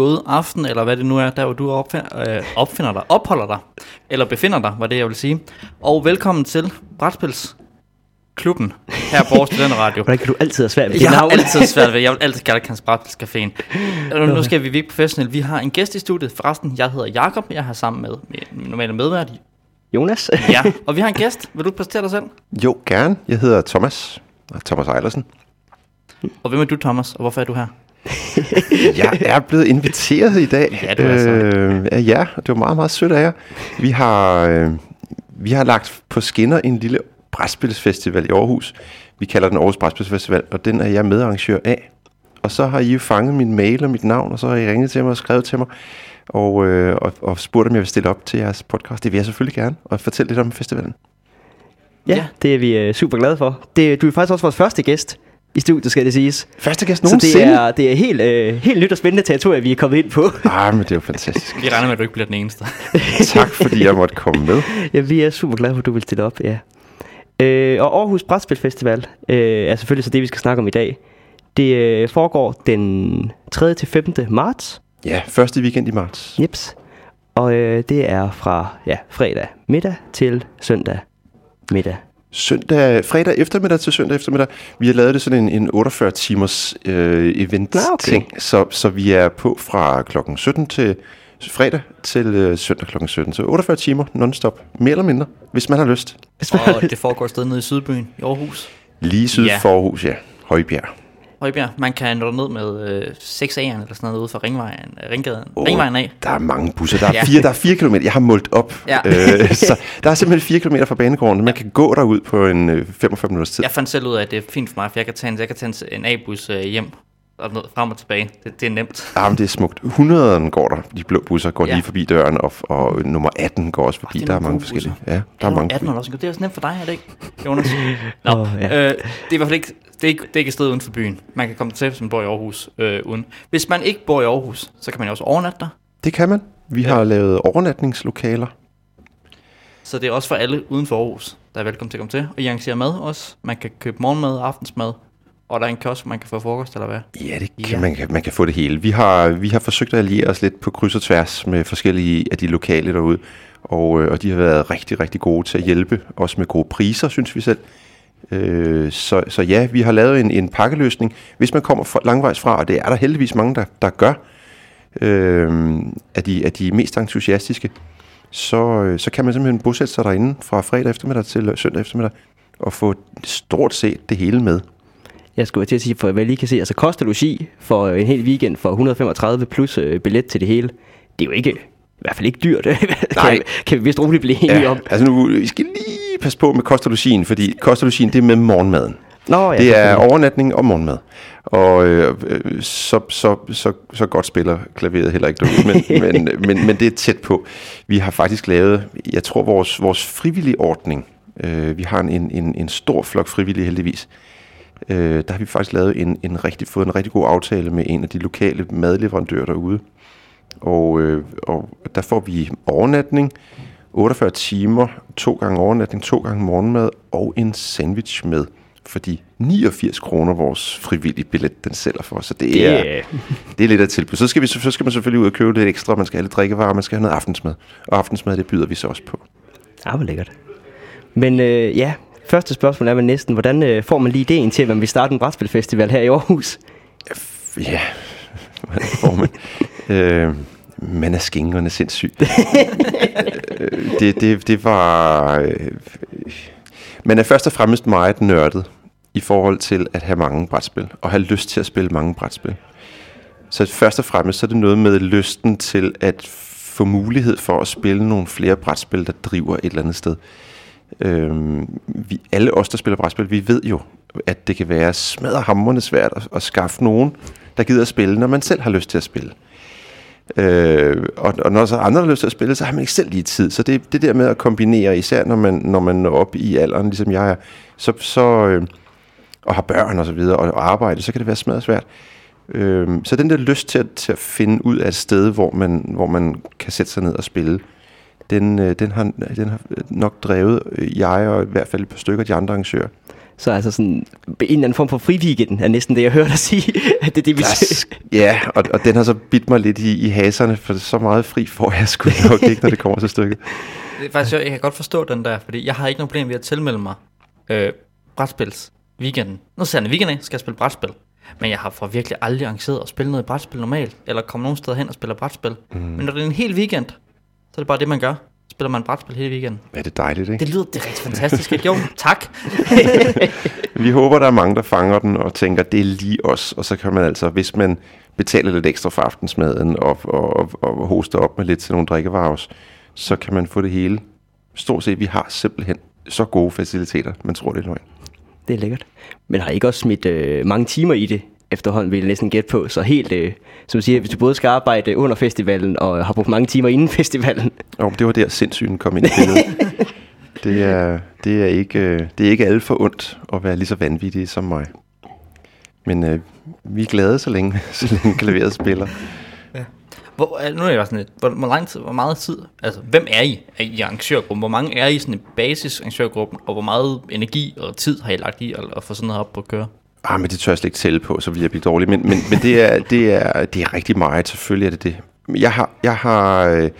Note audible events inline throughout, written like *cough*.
god aften, eller hvad det nu er, der hvor du opfinder, øh, opfinder dig, opholder dig, eller befinder dig, var det jeg vil sige. Og velkommen til Brætspils klubben her på Aarhus Studenter Radio. *laughs* Hvordan kan du altid have svært ved det Jeg har altid svært ved, jeg vil altid kalde Hans Brætpils Caféen. Nu skal vi virke professionelt. Vi har en gæst i studiet. Forresten, jeg hedder Jakob. Jeg har sammen med min normale medvært. Jonas? Ja, og vi har en gæst. Vil du præsentere dig selv? Jo, gerne. Jeg hedder Thomas. Thomas Eilersen. Og hvem er du, Thomas? Og hvorfor er du her? Jeg er blevet inviteret i dag. Ja, er så. øh, og det var meget, meget sødt af jer. Vi har, øh, vi har lagt på skinner en lille brætspilsfestival i Aarhus. Vi kalder den Aarhus Brætspilsfestival, og den er jeg medarrangør af. Og så har I jo fanget min mail og mit navn, og så har I ringet til mig og skrevet til mig, og, øh, og, og spurgt, om jeg vil stille op til jeres podcast. Det vil jeg selvfølgelig gerne, og fortælle lidt om festivalen. Ja, Ja. det er vi øh, super glade for. Det, du er faktisk også vores første gæst i studiet, skal det siges. Første gæst Så det nogensinde. er, det er helt, øh, helt nyt og spændende territorium, vi er kommet ind på. Ah, men det er jo fantastisk. Vi regner med, at du ikke bliver den eneste. *laughs* tak, fordi jeg måtte komme med. *laughs* ja, vi er super glade for, at du vil stille op, ja. Øh, og Aarhus Brætspil Festival øh, er selvfølgelig så det, vi skal snakke om i dag. Det øh, foregår den 3. til 5. marts. Ja, første weekend i marts. Jeps. Og øh, det er fra ja, fredag middag til søndag middag. Søndag, fredag eftermiddag til søndag eftermiddag. Vi har lavet det sådan en, en 48 timers øh, event Nå, okay. ting, så, så vi er på fra klokken 17 til fredag til øh, søndag klokken 17. Så 48 timer non-stop, mere eller mindre, hvis man har lyst. Og det foregår et sted nede i Sydbyen i Aarhus. Lige syd ja. for Aarhus, ja. Højbjerg. Højbjerg. Man kan nå ned med øh, 6 A'eren eller sådan noget ude fra Ringvejen, øh, Ringgaden. Åh, Ringvejen af. Der er mange busser. Der er, Ja. fire, der er fire kilometer. Jeg har målt op. Ja. Øh, så der er simpelthen fire kilometer fra banegården. Man kan gå derud på en øh, 45 minutters tid. Jeg fandt selv ud af, at det er fint for mig, for jeg kan tage en, jeg kan tage en, en A-bus øh, hjem og ned, frem og tilbage. Det, det er nemt. Ja, men det er smukt. 100'eren går der. De blå busser går Ja. lige forbi døren, og, og nummer 18 går også forbi. er der er mange forskellige. busser. Ja, der er mange 18 år også. Det er også nemt for dig, er det ikke, Jonas? *laughs* Nå, Åh, ja. øh, det er i hvert fald ikke, det er ikke, det er ikke et sted uden for byen. Man kan komme til, hvis man bor i Aarhus øh, uden. Hvis man ikke bor i Aarhus, så kan man jo også overnatte der. Det kan man. Vi Ja. har lavet overnatningslokaler. Så det er også for alle uden for Aarhus, der er velkommen til at komme til. Og I arrangerer mad også. Man kan købe morgenmad og aftensmad. Og der er en kiosk, man kan få frokost eller hvad. Ja, det kan, Ja. Man, kan, man kan få det hele. Vi har, vi har forsøgt at alliere os lidt på kryds og tværs med forskellige af de lokale derude. Og, øh, og de har været rigtig, rigtig gode til at hjælpe. Også med gode priser, synes vi selv. Øh, så, så ja, vi har lavet en, en pakkeløsning. Hvis man kommer fra, langvejs fra, og det er der heldigvis mange, der, der gør, øh, af, de, af de mest entusiastiske, så, øh, så kan man simpelthen bosætte sig derinde fra fredag eftermiddag til søndag eftermiddag, og få stort set det hele med. Jeg skulle til at sige, for hvad lige kan se, altså koster logi for en hel weekend for 135 plus øh, billet til det hele. Det er jo ikke, i hvert fald ikke dyrt. *laughs* Nej. kan, kan vi vist roligt blive enige om. altså nu, I skal lige passe på med kostalogien, fordi kostalogien, det er med morgenmaden. Nå, ja, det er overnatning og morgenmad. Og øh, øh, så, så, så, så godt spiller klaveret heller ikke derude, men, *laughs* men, men, men det er tæt på. Vi har faktisk lavet, jeg tror, vores, vores frivillige ordning, øh, vi har en, en, en stor flok frivillige heldigvis, øh, der har vi faktisk lavet en, en rigtig, fået en rigtig god aftale med en af de lokale madleverandører derude. Og, øh, og der får vi overnatning, 48 timer, to gange overnatning, to gange morgenmad og en sandwich med. Fordi 89 kroner vores frivillige billet, den sælger for. Så det, Det er, er- det er lidt af tilbud. Så skal, vi, så skal man selvfølgelig ud og købe lidt ekstra. Man skal have lidt drikkevarer, man skal have noget aftensmad. Og aftensmad, det byder vi så også på. Ja, hvor lækkert. Men øh, ja, første spørgsmål er vel næsten, hvordan øh, får man lige ideen til, at man vil starte en brætspilfestival her i Aarhus? Ja, *laughs* hvordan får man? øh, man er skængerne sindssyg. *laughs* Øh, det, det, det var... Øh, man er først og fremmest meget nørdet i forhold til at have mange brætspil, og have lyst til at spille mange brætspil. Så først og fremmest så er det noget med lysten til at få mulighed for at spille nogle flere brætspil, der driver et eller andet sted. Øhm, vi, alle os, der spiller brætspil, vi ved jo, at det kan være smadderhamrende svært at, at skaffe nogen, der gider at spille, når man selv har lyst til at spille. Øh, og, og når så andre har lyst til at spille, så har man ikke selv lige tid. Så det, det der med at kombinere, især når man, når man når op i alderen, ligesom jeg er, så, så, øh, og har børn og så videre, og, og arbejde, så kan det være smadret svært. Øh, så den der lyst til at, til at finde ud af et sted, hvor man, hvor man kan sætte sig ned og spille, den, øh, den, har, den har nok drevet øh, jeg og i hvert fald et par stykker af de andre arrangører. Så altså sådan, en eller anden form for fri weekend er næsten det, jeg hører dig sige. at *laughs* det er det, vi Yes. Ja, og, og den har så bidt mig lidt i, i haserne, for så meget fri får jeg sgu nok *laughs* ikke, når det kommer til stykket. Det er faktisk, jeg, jeg kan godt forstå den der, fordi jeg har ikke noget problem ved at tilmelde mig øh, brætspils weekenden. Nu ser jeg en weekend af, skal jeg spille brætspil. Men jeg har for virkelig aldrig arrangeret at spille noget brætspil normalt, eller komme nogen steder hen og spille brætspil. Mm. Men når det er en hel weekend, så er det bare det, man gør. Spiller man brætspil hele weekenden. Er det dejligt, ikke? Det lyder det er rigtig fantastisk. ikke? Jo, tak. *laughs* Vi håber, der er mange, der fanger den og tænker, det er lige os. Og så kan man altså, hvis man betaler lidt ekstra for aftensmaden og, og, og, og hoster op med lidt til nogle drikkevarer, så kan man få det hele. Stort set, vi har simpelthen så gode faciliteter, man tror, det er løgn. Det er lækkert. Men har I ikke også smidt øh, mange timer i det efterhånden, vil jeg næsten gætte på. Så helt, øh, som du siger, hvis du både skal arbejde under festivalen og har brugt mange timer inden festivalen. Og det var der sindssygen kom ind i billedet. *laughs* det, er, det, er ikke, øh, det er ikke alt for ondt at være lige så vanvittig som mig. Men øh, vi er glade, så længe, *laughs* så længe klaveret spiller. Hvor, øh, nu er jeg bare sådan lidt, hvor, hvor lang tid, hvor meget tid, altså hvem er I er I arrangørgruppen? Hvor mange er I i sådan en basis arrangørgruppen, og hvor meget energi og tid har I lagt i at, at få sådan noget op på at køre? Ah, men det tør jeg slet ikke tælle på, så vil jeg blive dårlig. Men, men, men det, er, det, er, det er rigtig meget, selvfølgelig er det det. Jeg har, jeg har øh,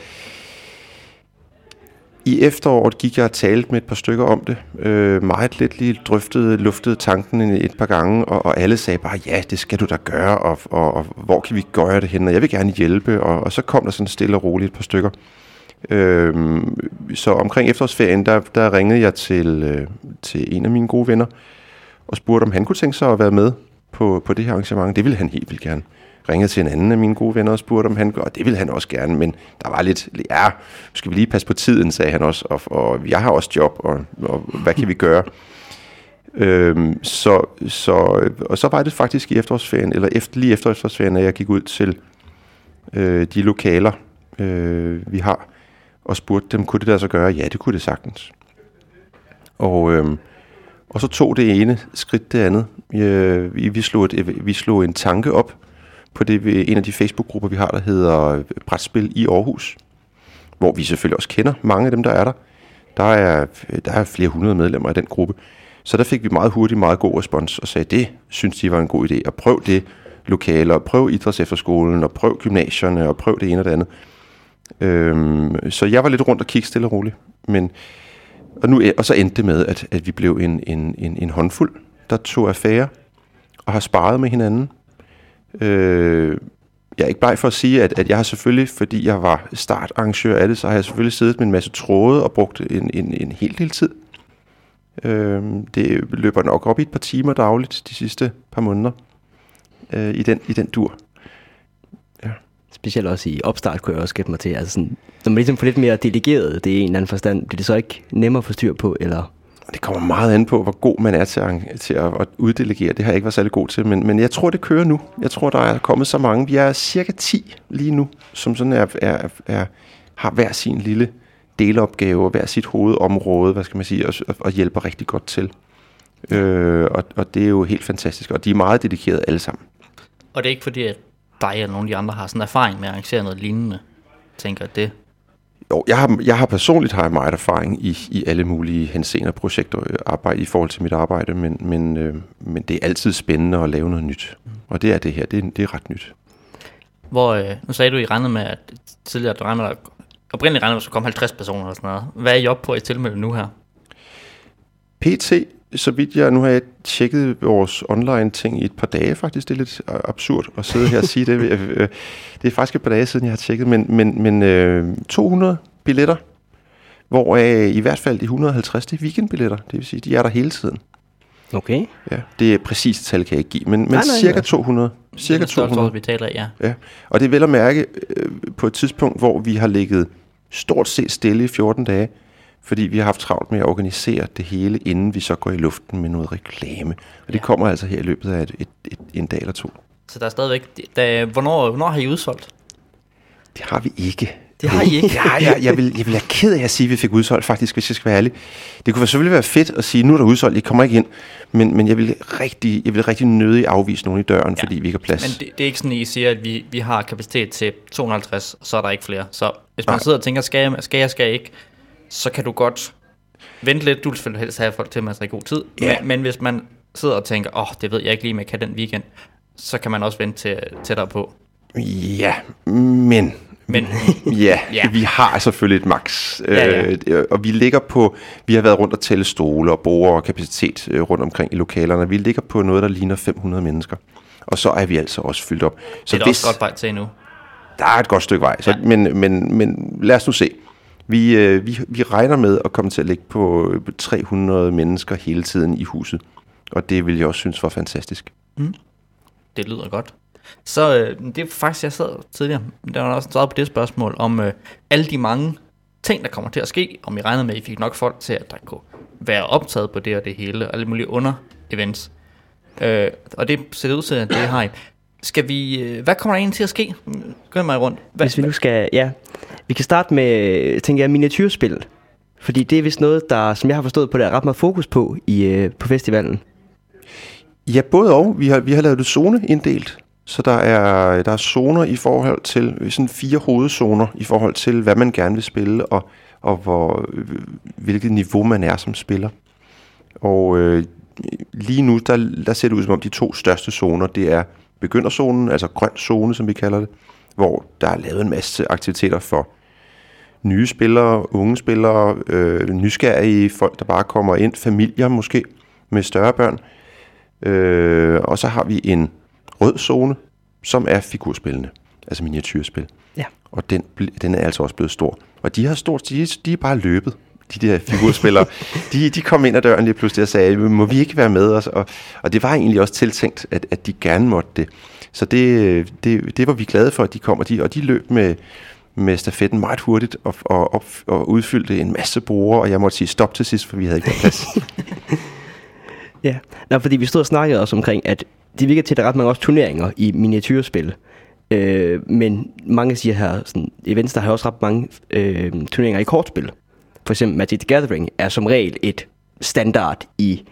i efteråret gik jeg og talte med et par stykker om det. Øh, meget lidt lige drøftede, luftede tanken et par gange, og, og alle sagde bare, ja, det skal du da gøre, og, og, og hvor kan vi gøre det hen, og jeg vil gerne hjælpe, og, og så kom der sådan stille og roligt et par stykker. Øh, så omkring efterårsferien, der, der ringede jeg til, øh, til en af mine gode venner, og spurgte, om han kunne tænke sig at være med på, på det her arrangement. Det ville han helt vildt gerne. Ringede til en anden af mine gode venner og spurgte, om han og det ville han også gerne, men der var lidt, ja, skal vi lige passe på tiden, sagde han også, og, og jeg har også job, og, og hvad kan vi gøre? *laughs* Øhm, så, så, og så var det faktisk i efterårsferien, eller efter, lige efter efterårsferien, at jeg gik ud til øh, de lokaler, øh, vi har, og spurgte dem, kunne det der så gøre? Ja, det kunne det sagtens. Og, øhm, og så tog det ene skridt det andet. Øh, vi, vi, slog et, vi slog en tanke op på det, ved en af de Facebook-grupper, vi har, der hedder Brætspil i Aarhus, hvor vi selvfølgelig også kender mange af dem, der er der. Der er, der er flere hundrede medlemmer i den gruppe. Så der fik vi meget hurtigt meget god respons og sagde, det synes de var en god idé. Og prøv det lokale, og prøv idrætsefterskolen, og prøv gymnasierne, og prøv det ene og det andet. Øhm, så jeg var lidt rundt og kiggede stille og roligt. Men, og, nu, og så endte det med, at, at vi blev en, en, en, en håndfuld, der tog affære og har sparet med hinanden. Øh, jeg er ikke bare for at sige, at, at jeg har selvfølgelig, fordi jeg var startarrangør af det, så har jeg selvfølgelig siddet med en masse tråde og brugt en, en, en hel del tid. Øh, det løber nok op i et par timer dagligt de sidste par måneder øh, i, den, i den dur. Specielt også i opstart, kunne jeg også gætte mig til. Altså sådan, når man ligesom får lidt mere delegeret det i en eller anden forstand, bliver det så ikke nemmere at få styr på, eller... Det kommer meget an på, hvor god man er til at, til at, uddelegere. Det har jeg ikke været særlig god til, men, men jeg tror, det kører nu. Jeg tror, der er kommet så mange. Vi er cirka 10 lige nu, som sådan er, er, er, har hver sin lille delopgave og hver sit hovedområde, hvad skal man sige, og, og, og hjælper rigtig godt til. Øh, og, og det er jo helt fantastisk, og de er meget dedikerede alle sammen. Og det er ikke fordi, at dig eller nogen af de andre har sådan erfaring med at arrangere noget lignende. Tænker, det... Jo, jeg har, jeg har personligt har jeg meget erfaring i, i alle mulige henseender projekter øh, arbejde, i forhold til mit arbejde, men, men, øh, men det er altid spændende at lave noget nyt. Og det er det her, det, er- det er ret nyt. Hvor, øh, nu sagde du, I regnede med, at tidligere, du regnede med, at oprindeligt regnede med, at der skulle komme 50 personer og sådan noget. Hvad er I oppe på i tilmelde nu her? PT, så vidt jeg, nu har jeg tjekket vores online ting i et par dage faktisk, det er lidt øh, absurd at sidde her og sige det. *laughs* Øh, Det er faktisk et par dage siden, jeg har tjekket, men, men, men øh, 200 billetter, hvor øh, i hvert fald de 150, det er weekendbilletter, det vil sige, de er der hele tiden. Okay. Ja, det er præcis tal, kan jeg ikke give, men, men Nej, nej, cirka nej. 200. Cirka Den størrelse, 200. vi taler ja. Ja, og det er vel at mærke øh, på et tidspunkt, hvor vi har ligget stort set stille i 14 dage, fordi vi har haft travlt med at organisere det hele, inden vi så går i luften med noget reklame. Og det Ja. kommer altså her i løbet af et, et, et, en dag eller to. Så der er stadigvæk... Der, hvornår, hvornår har I udsolgt? Det har vi ikke. Det har I ikke? *laughs* ja, jeg, jeg, vil, jeg vil være ked af at sige, at vi fik udsolgt, faktisk, hvis jeg skal være ærlig. Det kunne selvfølgelig være fedt at sige, nu er der udsolgt, I kommer ikke ind. Men, men jeg vil rigtig, jeg vil rigtig nødig afvise nogen i døren, Ja, fordi vi ikke har plads. Men det, det er ikke sådan, at I siger, at vi, vi har kapacitet til 250, og så er der ikke flere. Så hvis man Nej. sidder og tænker, skal jeg, skal jeg, skal jeg ikke, så kan du godt vente lidt. Du vil selvfølgelig helst have folk til masser i god tid. Ja. Men, men hvis man sidder og tænker, åh, oh, det ved jeg ikke lige, om jeg kan den weekend, så kan man også vente til, tættere på. Ja, men Men *laughs* ja, Ja. vi har selvfølgelig et max. Ja, ja. Øh, og vi ligger på, vi har været rundt og tælle stole og borde og kapacitet øh, rundt omkring i lokalerne. Vi ligger på noget, der ligner 500 mennesker. Og så er vi altså også fyldt op. Så det er der også godt vej til endnu. Der er et godt stykke vej, så, ja. men, men, men lad os nu se. Vi, øh, vi, vi regner med at komme til at ligge på øh, 300 mennesker hele tiden i huset. Og det vil jeg også synes var fantastisk. Det lyder godt. Så øh, det er faktisk, jeg sad tidligere, der var også svaret på det spørgsmål, om øh, alle de mange ting, der kommer til at ske, om I regnede med, at I fik nok folk til, at der kunne være optaget på det og det hele, og alle mulige under-events. Øh, og det ser det ud til, at det har I. Skal vi, øh, hvad kommer der egentlig til at ske? Gør mig rundt. Hvad, Hvis vi nu skal, ja. Vi kan starte med, tænker jeg, miniatyrspil. Fordi det er vist noget, der, som jeg har forstået på, der er ret meget fokus på i, øh, på festivalen. Ja, både og. Vi har, vi har lavet det zoneinddelt. Så der er, der er zoner i forhold til, sådan fire hovedzoner i forhold til, hvad man gerne vil spille, og, og hvor, hvilket niveau man er som spiller. Og øh, lige nu, der, der ser det ud som om de to største zoner, det er begynderzonen, altså grøn zone, som vi kalder det, hvor der er lavet en masse aktiviteter for nye spillere, unge spillere, øh, nysgerrige folk, der bare kommer ind, familier måske med større børn. Øh, og så har vi en rød zone, som er figurspillende, altså miniatyrspil. Ja. Og den, den er altså også blevet stor. Og de har stort, de, de er bare løbet, de der figurspillere. de, de kom ind ad døren lige pludselig og sagde, må vi ikke være med os? Og, og det var egentlig også tiltænkt, at, at de gerne måtte det. Så det, det, det var vi glade for, at de kom, og de, og de løb med, med stafetten meget hurtigt og, og, op, og udfyldte en masse brugere, og jeg måtte sige stop til sidst, for vi havde ikke plads. *laughs* Ja, Nå, fordi vi stod og snakkede også omkring, at det virker til, at der er ret mange også turneringer i miniatyrspil. Øh, men mange siger her, sådan, events, der har også ret mange øh, turneringer i kortspil. For eksempel Magic the Gathering er som regel et standard i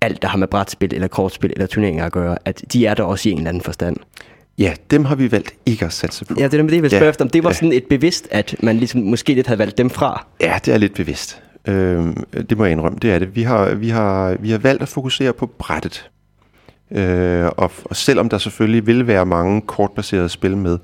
alt, der har med brætspil eller kortspil eller turneringer at gøre, at de er der også i en eller anden forstand. ja, dem har vi valgt ikke at satse på. Ja, det er det, jeg vil Ja, spørge efter, om det var ja. sådan et bevidst, at man ligesom måske lidt havde valgt dem fra. Ja, det er lidt bevidst. Øh, det må jeg indrømme, det er det. Vi har, vi har, vi har valgt at fokusere på brættet. Øh, og, og selvom der selvfølgelig vil være mange kortbaserede spil med øh,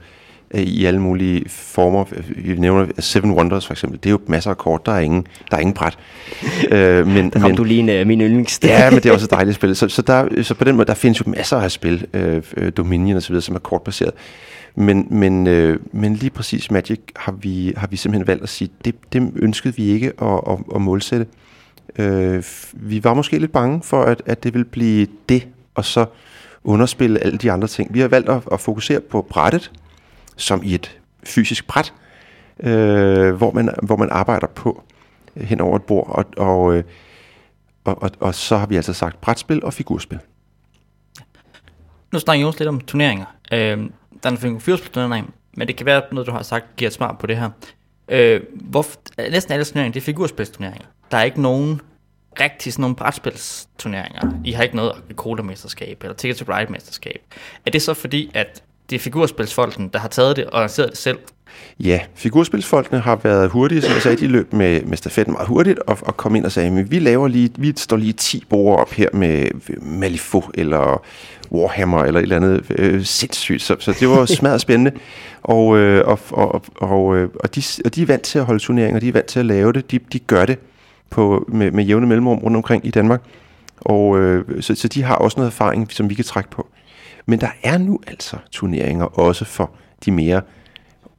i alle mulige former, vi nævner Seven Wonders for eksempel, det er jo masser af kort, der er ingen, der er ingen bræt. *laughs* øh, men, Der kom du lige en, øh, min yndlings. Ja, men det er også et *laughs* dejligt spil. Så, så, der, så på den måde, der findes jo masser af spil, øh, øh, Dominion og så videre, som er kortbaseret. Men, men, øh, men lige præcis Magic har vi, har vi simpelthen valgt at sige, det, det ønskede vi ikke at, at, at målsætte. Øh, vi var måske lidt bange for, at, at det ville blive det, og så underspille alle de andre ting. Vi har valgt at, at fokusere på brættet, som i et fysisk bræt, øh, hvor, man, hvor man arbejder på øh, hen over et bord, og, og, øh, og, og, og så har vi altså sagt brætspil og figurspil. Nu snakker Jonas lidt om turneringer. Øh, der er en figurspilturnering, men det kan være noget, du har sagt, giver et svar på det her. Øh, hvor, øh, næsten alle turneringer, det er figurspilsturneringer. Der er ikke nogen rigtig sådan nogle brætspilsturneringer. I har ikke noget Cola-mesterskab eller Ticket to Ride-mesterskab. Er det så fordi, at det er figurspilsfolken, der har taget det og organiseret det selv? Ja, figurspilsfolkene har været hurtige, som jeg sagde, de løb med, med stafetten meget hurtigt og, og kom ind og sagde, men vi laver lige, vi står lige 10 borde op her med Malifaux eller Warhammer eller et eller andet øh, sindssygt, så, så det var *laughs* smadret spændende. Og, øh, og, og, og, øh, og, de, og de er vant til at holde turneringer, de er vant til at lave det, de, de gør det på, med, med jævne mellemrum rundt omkring i Danmark. Og øh, så, så de har også noget erfaring, som vi kan trække på. Men der er nu altså turneringer også for de mere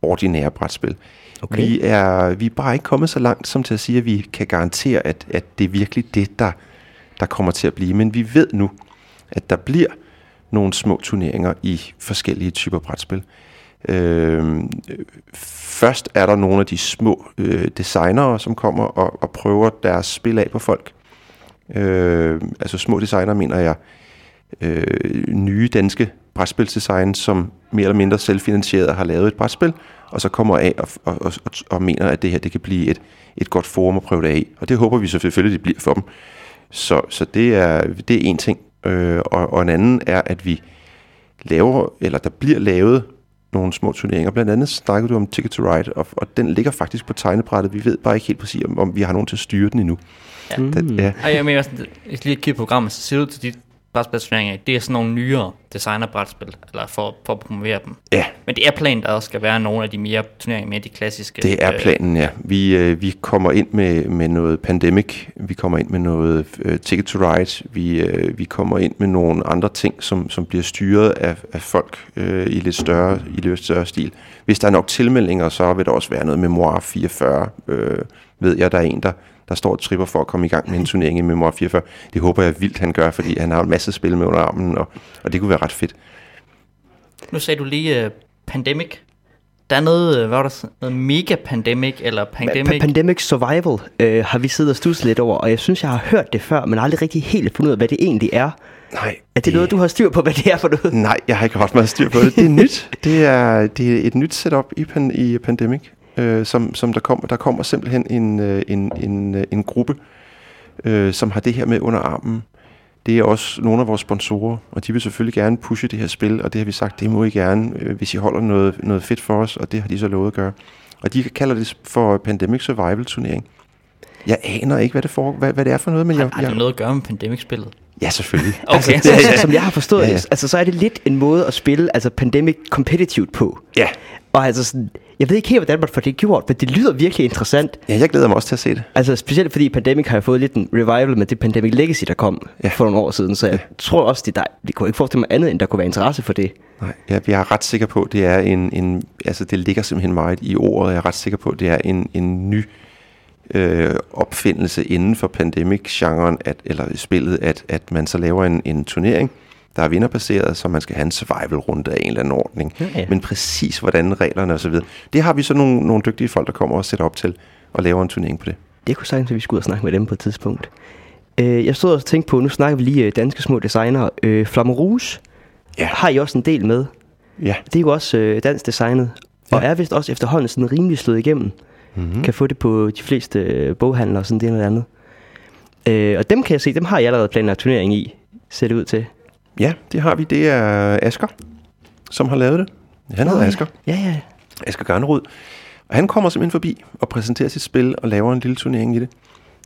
ordinære brætspil. Okay. Vi, er, vi er bare ikke kommet så langt som til at sige, at vi kan garantere, at, at det er virkelig det, der, der kommer til at blive. Men vi ved nu, at der bliver nogle små turneringer i forskellige typer brætspil. Øh, først er der nogle af de små øh, designere, som kommer og, og prøver deres spil af på folk. Øh, altså små designere mener jeg øh, nye danske brætspilsdesign, som mere eller mindre selvfinansieret har lavet et brætspil, og så kommer af og, og, og, og mener, at det her det kan blive et, et godt forum at prøve det af. Og det håber vi så selvfølgelig, det bliver for dem. Så, så det, er, det er en ting. Øh, og, og en anden er, at vi laver, eller der bliver lavet nogle små turneringer. Blandt andet snakkede du om Ticket to Ride, og, og den ligger faktisk på tegnebrættet. Vi ved bare ikke helt præcis, om, om vi har nogen til at styre den endnu. Ja. Den, ja. Ej, jeg mener, sådan, hvis lige kigger på programmet, så ser det ud til de brætspilsturneringer, det er sådan nogle nyere designerbrætspil, eller for, for at promovere dem. ja, Men det er planen, der også skal være nogle af de mere turneringer, mere de klassiske. det er øh, planen, ja. Vi, øh, vi kommer ind med, med noget Pandemic, vi kommer ind med noget øh, Ticket to Ride, vi, øh, vi kommer ind med nogle andre ting, som, som bliver styret af, af folk øh, i lidt større i lidt større stil. Hvis der er nok tilmeldinger, så vil der også være noget Memoir 44, øh, ved jeg, der er en, der, der står og tripper for at komme i gang med en turnering i Memoir 44. Det håber jeg vildt, han gør, fordi han har en masse spil med under armen, og, og det kunne være ret fedt. Nu sagde du lige uh, Pandemic. Der er noget, øh, hvad var der, noget mega pandemic, eller pandemic. Pa- Pandemic Survival øh, har vi siddet og stusset lidt over, og jeg synes, jeg har hørt det før, men aldrig rigtig helt fundet ud af, hvad det egentlig er. Nej, Er det noget, du har styr på, hvad det er for noget? Nej, jeg har ikke ret meget styr på det. Det er nyt. Det er, det er et nyt setup i, pan, i Pandemic, øh, som, som der kommer. Der kommer simpelthen en, øh, en, en, øh, en gruppe, øh, som har det her med under armen. Det er også nogle af vores sponsorer, og de vil selvfølgelig gerne pushe det her spil, og det har vi sagt, det må I gerne, øh, hvis I holder noget, noget fedt for os, og det har de så lovet at gøre. Og de kalder det for Pandemic Survival Turnering. Jeg aner ikke, hvad det, for, hvad, hvad det er for noget, men jeg, Har det jeg, noget at gøre med Pandemic-spillet? ja, selvfølgelig. *laughs* Okay. Altså, Ja, ja. altså, som jeg har forstået Ja, ja, ja. ja. altså, så er det lidt en måde at spille altså Pandemic competitivt på. Ja. Og altså sådan, jeg ved ikke helt, hvordan man får det gjort, men det lyder virkelig interessant. ja, jeg glæder mig også til at se det. Altså specielt fordi Pandemic har jo fået lidt en revival med det Pandemic Legacy, der kom Ja. ja. for nogle år siden. Så jeg tror også, det der, vi kunne ikke forestille mig andet, end der kunne være interesse for det. Nej, jeg, jeg er ret sikker på, det er en, en, altså det ligger simpelthen meget i ordet. Jeg er ret sikker på, det er en, en ny øh, opfindelse inden for pandemic-genren, at, eller spillet, at, at man så laver en, en turnering, der er vinderbaseret, så man skal have en survival-runde af en eller anden ordning. Ja, ja. Men præcis hvordan reglerne osv., det har vi så nogle, nogle dygtige folk, der kommer og sætter op til og laver en turnering på det. Det kunne sagtens, at vi skulle ud og snakke med dem på et tidspunkt. Øh, jeg stod og tænkte på, nu snakker vi lige øh, danske små designere. Øh, Flamme Rouge Ja. har I også en del med. Ja, Det er jo også øh, dansk designet, og Ja. er vist også efterhånden sådan rimelig slået igennem. mm-hmm. Kan få det på de fleste øh, boghandler og sådan det eller andet. Øh, og dem kan jeg se, dem har jeg allerede planlagt turnering i, ser det ud til. Ja det har vi. Det er Asker, som har lavet det. Han hedder ja. Asker. Ja, ja. Asger Garnerud. Og han kommer simpelthen forbi og præsenterer sit spil og laver en lille turnering i det.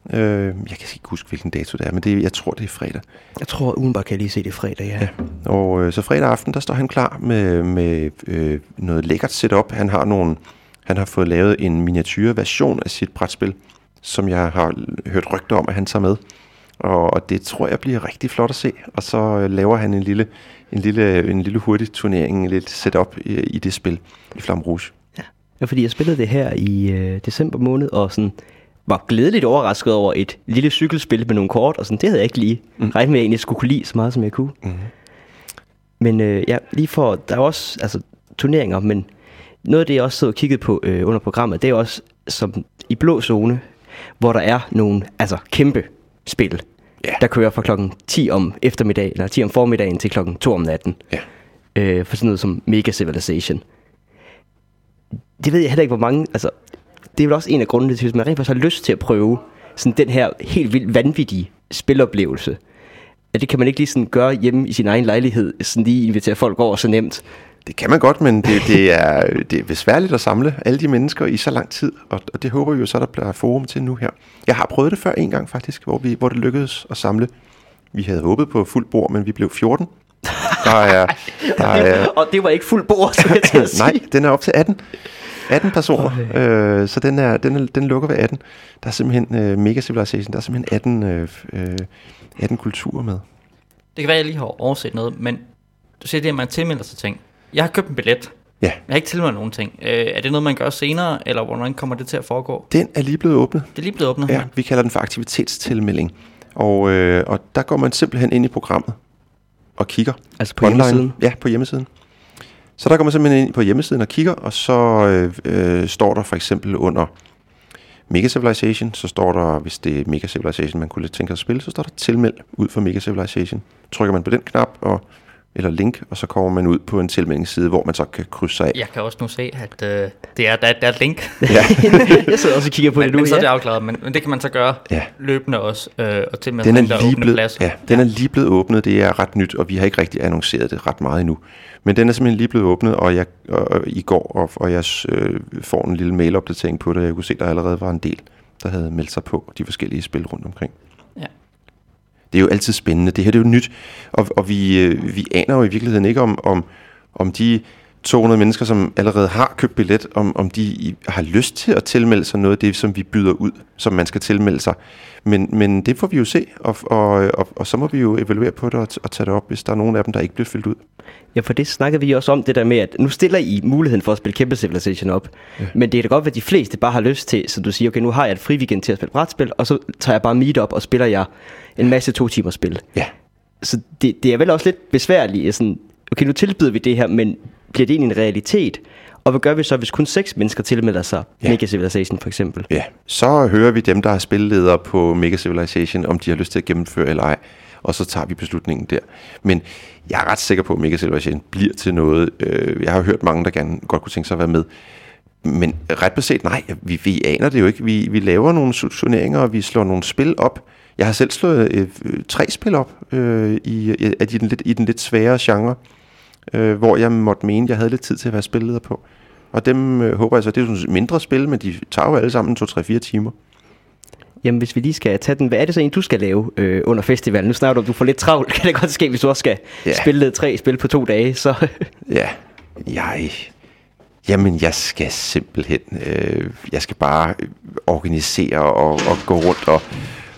Øh, jeg kan ikke huske, hvilken dato det er, men det, jeg tror, det er fredag. Jeg tror udenbart kan jeg lige se det fredag, ja. Ja. Og øh, så fredag aften, der står han klar med, med øh, noget lækkert setup. Han har nogle, han har fået lavet en miniatyre version af sit brætspil, som jeg har hørt rygter om, at han tager med. Og, og det tror jeg bliver rigtig flot at se. Og så øh, laver han en lille, en lille, en lille hurtig turnering, lidt setup i, i det spil i Flamme Rouge. Ja, fordi jeg spillede det her i øh, december måned, og sådan var glædeligt overrasket over et lille cykelspil med nogle kort, og sådan, det havde jeg ikke lige mm. regnet med, at jeg egentlig skulle kunne lide så meget, som jeg kunne. Mm-hmm. Men øh, ja, lige for, der er også altså, turneringer, men noget af det, jeg også sidder og kiggede på øh, under programmet, det er også som i blå zone, hvor der er nogle altså, kæmpe spil, Ja. der kører fra klokken 10 om eftermiddagen, eller 10 om formiddagen til klokken 2 om natten. Ja. Øh, for sådan noget som Mega Civilization. Det ved jeg heller ikke, hvor mange... Altså, det er vel også en af grundene til, hvis man rent faktisk har lyst til at prøve sådan den her helt vildt vanvittige spiloplevelse. At det kan man ikke lige sådan gøre hjemme i sin egen lejlighed, sådan lige invitere folk over så nemt. Det kan man godt, men det, det, er, det er besværligt at samle alle de mennesker i så lang tid, og, og det håber vi jo så, der bliver forum til nu her. Jeg har prøvet det før en gang faktisk, hvor, vi, hvor det lykkedes at samle. Vi havde håbet på fuld bord, men vi blev 14. Der er, *laughs* der er, Og det var ikke fuld bord, skulle jeg til at *laughs* sige. nej, den er op til 18. 18 personer, øh, så den, er, den, er, den lukker ved 18. Der er simpelthen øh, Mega Civilization, der er simpelthen 18, øh, øh, 18 kulturer med. Det kan være, at jeg lige har overset noget, men du siger det, at man tilmelder sig ting. Jeg har købt en billet. Ja, Jeg har ikke tilmeldt nogen ting. Øh, er det noget, man gør senere, eller hvordan kommer det til at foregå? den er lige blevet åbnet. Det er lige blevet åbnet. Ja, vi kalder den for aktivitetstilmelding. Og, øh, og der går man simpelthen ind i programmet og kigger. Altså på hjemmesiden? Ja, på hjemmesiden. Så der går man simpelthen ind på hjemmesiden og kigger, og så øh, øh, står der for eksempel under Mega Civilization, så står der, hvis det er Mega Civilization, man kunne lidt tænke sig at spille, så står der tilmeld ud for Mega Civilization. Trykker man på den knap, og eller link, og så kommer man ud på en tilmeldingsside, hvor man så kan krydse sig af. Jeg kan også nu se, at øh, det er, der, der er et link, *laughs* Ja, *laughs* jeg sidder også og kigger på men, det nu. men så er det afklaret. Men, men det kan man så gøre Ja. løbende også, øh, og til med den er, der lige åbne blevet, pladser. ja, den er lige blevet åbnet, det er ret nyt, og vi har ikke rigtig annonceret det ret meget endnu. Men den er simpelthen lige blevet åbnet, og jeg og, og, i går, og, og jeg øh, får en lille mailopdatering på det, og jeg kunne se, der allerede var en del, der havde meldt sig på de forskellige spil rundt omkring. Det er jo altid spændende. Det her det er jo nyt, og, og vi, øh, vi aner jo i virkeligheden ikke, om, om, om de 200 mennesker, som allerede har købt billet, om, om de har lyst til at tilmelde sig noget af det, som vi byder ud, som man skal tilmelde sig. Men, men det får vi jo se, og, og, og, og så må vi jo evaluere på det og, t- og tage det op, hvis der er nogen af dem, der ikke bliver fyldt ud. Ja, for det snakkede vi også om, det der med, at nu stiller I muligheden for at spille kæmpe Civilization op. Ja. Men det kan da godt at de fleste bare har lyst til, så du siger, okay, nu har jeg et fri weekend til at spille brætspil, og så tager jeg bare meet op og spiller jeg en masse to timer spil. Ja, Så det, det er vel også lidt besværligt, sådan, okay, nu tilbyder vi det her, men bliver det egentlig en realitet? Og hvad gør vi så, hvis kun seks mennesker tilmelder sig Ja. Mega Civilization for eksempel? ja. Så hører vi dem, der er spilledere på Mega Civilization, om de har lyst til at gennemføre eller ej, og så tager vi beslutningen der. Men jeg er ret sikker på, at Mega Civilization bliver til noget. Øh, Jeg har hørt mange, der gerne godt kunne tænke sig at være med. Men ret beset, nej, vi, vi aner det jo ikke. Vi, vi laver nogle turneringer, og vi slår nogle spil op. Jeg har selv slået øh, tre spil op øh, i, i, i, den lidt, i den lidt svære genre, øh, hvor jeg måtte mene, jeg havde lidt tid til at være spilleder på. Og dem øh, håber jeg så, det er sådan mindre spil, men de tager jo alle sammen 2-3-4 timer. Jamen, hvis vi lige skal tage den, hvad er det så en, du skal lave øh, under festivalen? Nu snakker du om, du får lidt travlt. *laughs* Kan det godt ske, hvis du også skal Ja. spille tre spil på to dage? Så *laughs* Ja, jeg... Jamen, jeg skal simpelthen... Øh, jeg skal bare organisere og, og gå rundt og,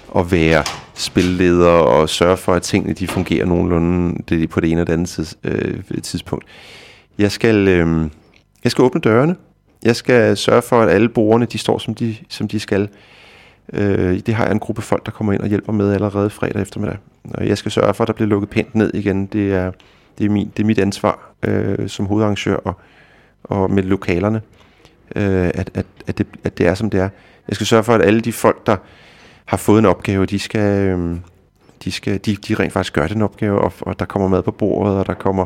og være spilleder og sørge for, at tingene de fungerer nogenlunde det, på det ene og det andet tids, øh, tidspunkt. Jeg skal, øh, jeg skal åbne dørene. Jeg skal sørge for, at alle borgerne de står, som de, som de skal. Øh, det har jeg en gruppe folk, der kommer ind og hjælper med allerede fredag eftermiddag. Og jeg skal sørge for, at der bliver lukket pænt ned igen. Det er, det er, min, det er mit ansvar øh, som hovedarrangør og, og med lokalerne, øh, at, at, at, det, at det er, som det er. Jeg skal sørge for, at alle de folk, der har fået en opgave, de skal, øh, de, skal, de, de rent faktisk gør den opgave, og, og der kommer mad på bordet, og der kommer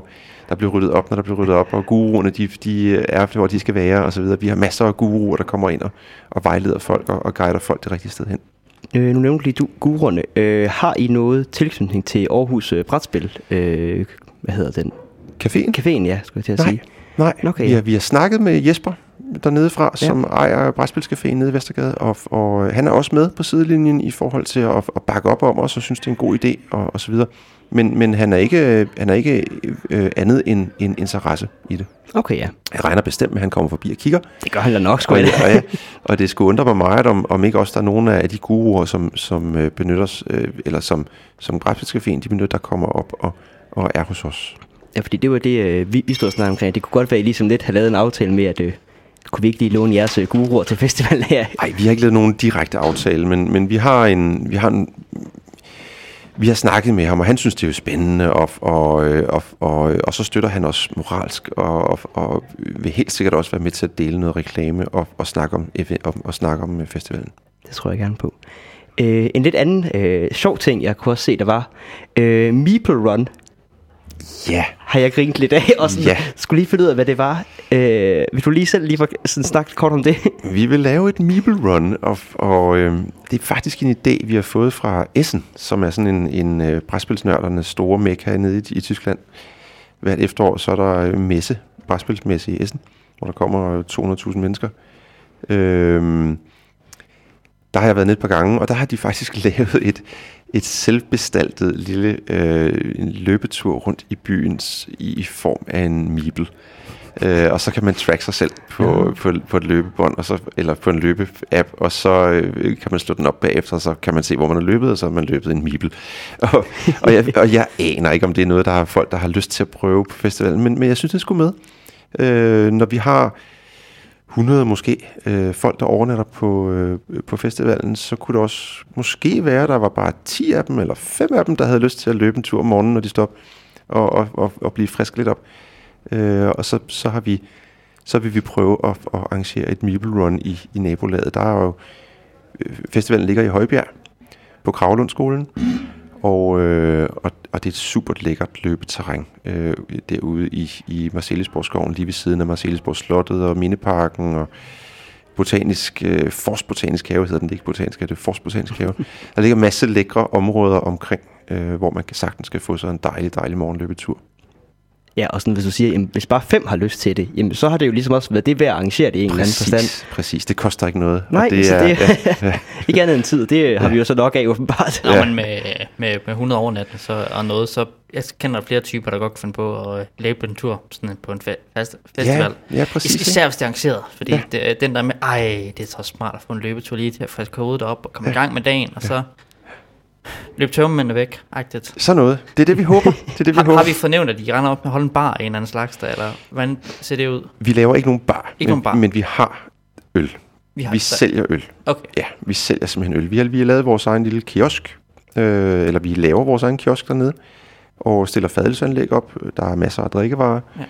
der bliver ryddet op, når der bliver ryddet op, og guruerne, de, de er, hvor de skal være, og så videre. Vi har masser af guruer, der kommer ind og, og vejleder folk, og, og guider folk det rigtige sted hen. øh, nu nævnte lige du gurerne. Øh, har I noget tilknytning til Aarhus øh, Brætspil? Øh, hvad hedder den? Caféen? Caféen, ja, skulle jeg til at Nej, sige. nej. Okay, vi, har, vi har snakket med Jesper dernede fra, Ja. som ejer Brætspilscaféen nede i Vestergade, og, og han er også med på sidelinjen i forhold til at, at bakke op om os, og synes, det er en god idé, og, og så videre. Men, men han er ikke, han er ikke øh, andet end en interesse i det. Okay, ja. Jeg regner bestemt med, at han kommer forbi og kigger. Det gør han da nok, Og, skulle jeg og, ja, og det skulle undre mig meget, om, om ikke også der er nogle af de guruer, som, som øh, benytter os, øh, eller som, som Brætspilscaféen, de benytter, der kommer op og, og er hos os. Ja, fordi det var det, øh, vi, vi stod og snakkede omkring. Det kunne godt være, at I ligesom lidt havde lavet en aftale med, at øh, kunne vi ikke lige låne jeres øh, guruer til festivalen her? *laughs* Nej, vi har ikke lavet nogen direkte aftale, men, men vi har en, vi har en, vi har snakket med ham, og han synes, det er jo spændende, og, og, øh, og, og, og så støtter han os moralsk, og, og, og vil helt sikkert også være med til at dele noget reklame og, og snakke om, om, og snakke om øh, festivalen. Det tror jeg gerne på. Øh, en lidt anden øh, sjov ting, jeg kunne også se, der var øh, Meeple Run, Ja, har jeg grint lidt af, *laughs* og sådan, Ja. skulle lige finde ud af, hvad det var. Øh, vil du lige selv lige for, sådan snakke kort om det? *laughs* Vi vil lave et Meeple Run, og, og øh, det er faktisk en idé, vi har fået fra Essen, som er sådan en, en øh, brætspilsnørdernes store mekka nede i, i Tyskland. Hvert efterår så er der øh, messe, brætspilsmesse i Essen, hvor der kommer 200.000 mennesker. Øh, der har jeg været ned et par gange, og der har de faktisk *laughs* lavet et, et selvbestaltet lille øh, løbetur rundt i byen i, i form af en Meeple. Øh, og så kan man track sig selv på, ja. på, på et løbebånd, og så, eller på en løbeapp, og så øh, kan man slå den op bagefter, og så kan man se, hvor man har løbet, og så har man løbet en Meeple. *laughs* Og, og, jeg, og jeg aner ikke, om det er noget, der har folk, der har lyst til at prøve på festivalen, men, men jeg synes, det skulle med. Øh, når vi har 100 måske øh, folk, der overnatter på, øh, på festivalen, så kunne det også måske være, at der var bare 10 af dem, eller 5 af dem, der havde lyst til at løbe en tur om morgenen, når de stop og, og, og, og blive frisk lidt op. Øh, og så, så har vi så vil vi prøve at, at arrangere et Meeple Run i, i nabolaget. Der er jo, øh, festivalen ligger i Højbjerg på Kravlundskolen, og, øh, og, og det er et super lækkert løbeterræn øh, derude i, i Marcellesborgskoven, lige ved siden af Marcellesborg Slottet og Mindeparken og botanisk, øh, Forsbotanisk Have hedder den, det er ikke botanisk, det er Forsbotanisk Have. Der ligger masse lækre områder omkring, øh, hvor man kan sagtens skal få sig en dejlig, dejlig morgenløbetur. Ja, og sådan, hvis du siger, jamen, hvis bare fem har lyst til det, jamen, så har det jo ligesom også været det værd at arrangere det i en eller anden forstand. Præcis, det koster ikke noget. Nej, og det så er, det, ja, ja. *laughs* ikke andet end tid, det har vi jo så nok af åbenbart. Nå, men med, med, med 100 overnatten så, og noget, så jeg kender flere typer, der godt kan finde på at lave en tur sådan på en fest, festival. Ja, ja, præcis. Is- Især hvis det er arrangeret, fordi ja. det, den der med, ej, det er så smart at få en løbetur lige til at friske hovedet op og komme ja. i gang med dagen, og så løb tømmermændene væk, agtigt. Så noget. Det er det, vi håber. *laughs* Det er det, vi Har, håber. har vi fornævnt, at de render op med at holde en bar af en eller anden slags der, eller hvordan ser det ud? Vi laver ikke nogen bar, Ikke men, nogen bar. men vi har øl. Vi, har Vi sælger øl. Okay, Ja, vi sælger simpelthen øl. Vi har, vi har lavet vores egen lille kiosk, øh, eller vi laver vores egen kiosk dernede, og stiller fadelsanlæg op. Der er masser af drikkevarer. Ja.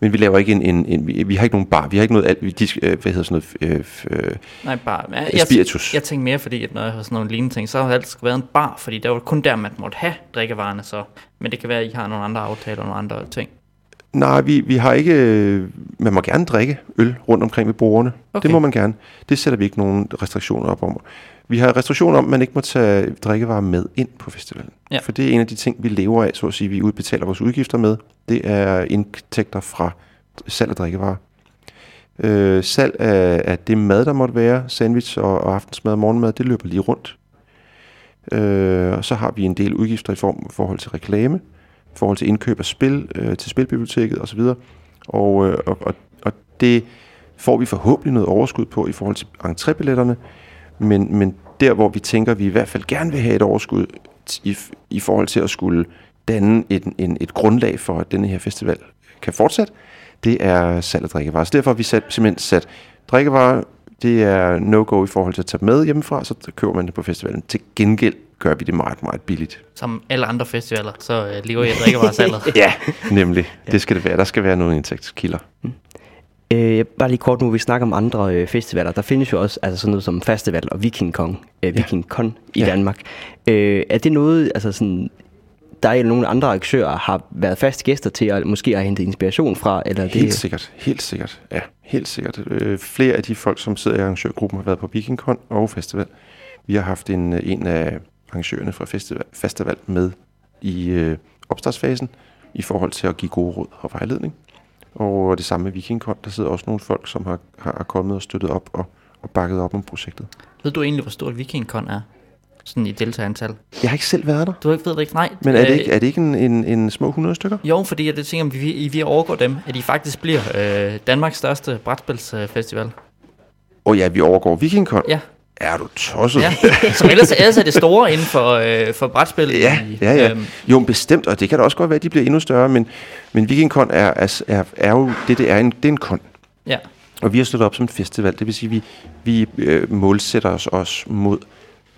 Men vi laver ikke en, en, en vi, vi har ikke nogen bar, vi har ikke noget, vi, øh, hvad hedder sådan noget, øh, øh, nej, bare. Jeg, jeg, spiritus. jeg tænkte mere, fordi at når jeg har sådan nogle lignende ting, så har der altid været en bar, fordi der var kun der, man måtte have drikkevarerne, så. Men det kan være, at I har nogle andre aftaler og nogle andre ting. Nej, vi, vi har ikke... Man må gerne drikke øl rundt omkring ved bordene. Okay. Det må man gerne. Det sætter vi ikke nogen restriktioner op om. Vi har restriktioner om, at man ikke må tage drikkevarer med ind på festivalen. Ja. For det er en af de ting, vi lever af, så at sige, vi udbetaler vores udgifter med. Det er indtægter fra salg af drikkevarer. Øh, salg af, af det mad, der måtte være, sandwich og, og aftensmad og morgenmad, det løber lige rundt. Øh, og så har vi en del udgifter i form, forhold til reklame, i forhold til indkøb af spil øh, til spilbiblioteket osv. Og, øh, og, og, og det får vi forhåbentlig noget overskud på i forhold til entrébilletterne, men, men der hvor vi tænker, at vi i hvert fald gerne vil have et overskud i, i forhold til at skulle danne et, en, et grundlag for, at denne her festival kan fortsætte, det er salg af drikkevarer. Så derfor har vi sat, simpelthen sat drikkevarer, det er no-go i forhold til at tage med hjemmefra, så køber man det på festivalen. Til gengæld gør vi det meget, meget billigt. Som alle andre festivaler, så øh, lever jeg drikkevaresalget. *laughs* Ja, nemlig. Det skal det være. Der skal være nogle indtægtskilder. Øh, bare lige kort nu, vi snakker om andre øh, festivaler. Der findes jo også altså sådan noget som Festival og Viking Kong, øh, Viking Con i Ja. Danmark. Øh, er det noget, altså sådan, der er nogle andre aktører har været fast gæster til, og måske har hentet inspiration fra? Eller Helt det, sikkert, helt sikkert, ja, helt sikkert. Øh, flere af de folk, som sidder i arrangørgruppen, har været på VikingCon og festival. Vi har haft en, en af arrangørerne fra festival, festival med i øh, opstartsfasen i forhold til at give gode råd og vejledning. Og det samme med VikingCon, der sidder også nogle folk, som har, har kommet og støttet op og, og bakket op om projektet. Ved du egentlig, hvor stort VikingCon er? Sådan i deltagerantal. Jeg har ikke selv været der, Du har ikke ved det ikke? Nej. men er det øh, ikke, er det ikke en, en, en små 100 stykker? Jo, fordi jeg tænker, om vi, vi overgår dem, at de faktisk bliver øh, Danmarks største brætspilsfestival. Og ja, vi overgår VikingCon. Ja. Er du tosset? Ja, *laughs* som ellers, ellers er det store inden for, øh, for brætspil. Ja, ja, ja. øhm, Jo, bestemt, og det kan da også godt være, at de bliver endnu større, men, men VikingCon er, er, er, er jo det, det er. En, det er en kon. ja. Og vi har stået op som en festival, det vil sige, at vi, vi øh, målsætter os også mod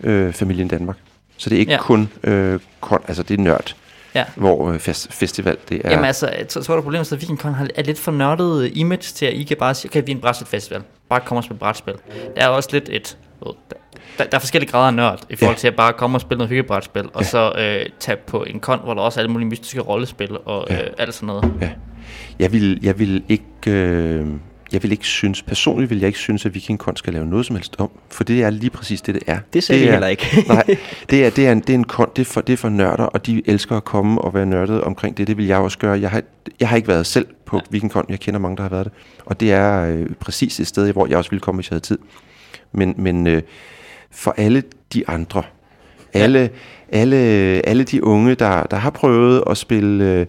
øh, familien Danmark. Så det er ikke Ja. kun øh, kon, altså det er nørd, Ja. hvor øh, fest, festival det er. Jamen altså, jeg tror, tror du problemet er, at VikingCon har- er lidt for nørdet image til, at I kan bare sige, okay, vi er en brætspilfestival. Bare kom og spille brætspil. Der er også lidt et... ved, Der, der er forskellige grader af nørd i forhold Ja. til at bare komme og spille noget hyggebrætspil, og så øh, tage på en kon, hvor der også er alle mulige mystiske rollespil og øh, alt sådan noget. Ja. Jeg vil, jeg vil ikke... Øh, jeg vil ikke synes, personligt vil jeg ikke synes, at VikingCon skal lave noget som helst om, for det er lige præcis det, det er. det sagde er, heller ikke. *laughs* Nej, *laughs* det er, det er en, det er en kon, det er, for, det er for nørder, og de elsker at komme og være nørdet omkring det. Det vil jeg også gøre. Jeg har, jeg har ikke været selv på VikingCon, jeg kender mange, der har været det. Og det er øh, præcis et sted, hvor jeg også ville komme, hvis jeg havde tid. Men, men øh, for alle de andre, alle, alle, alle de unge, der, der har prøvet at spille... Øh,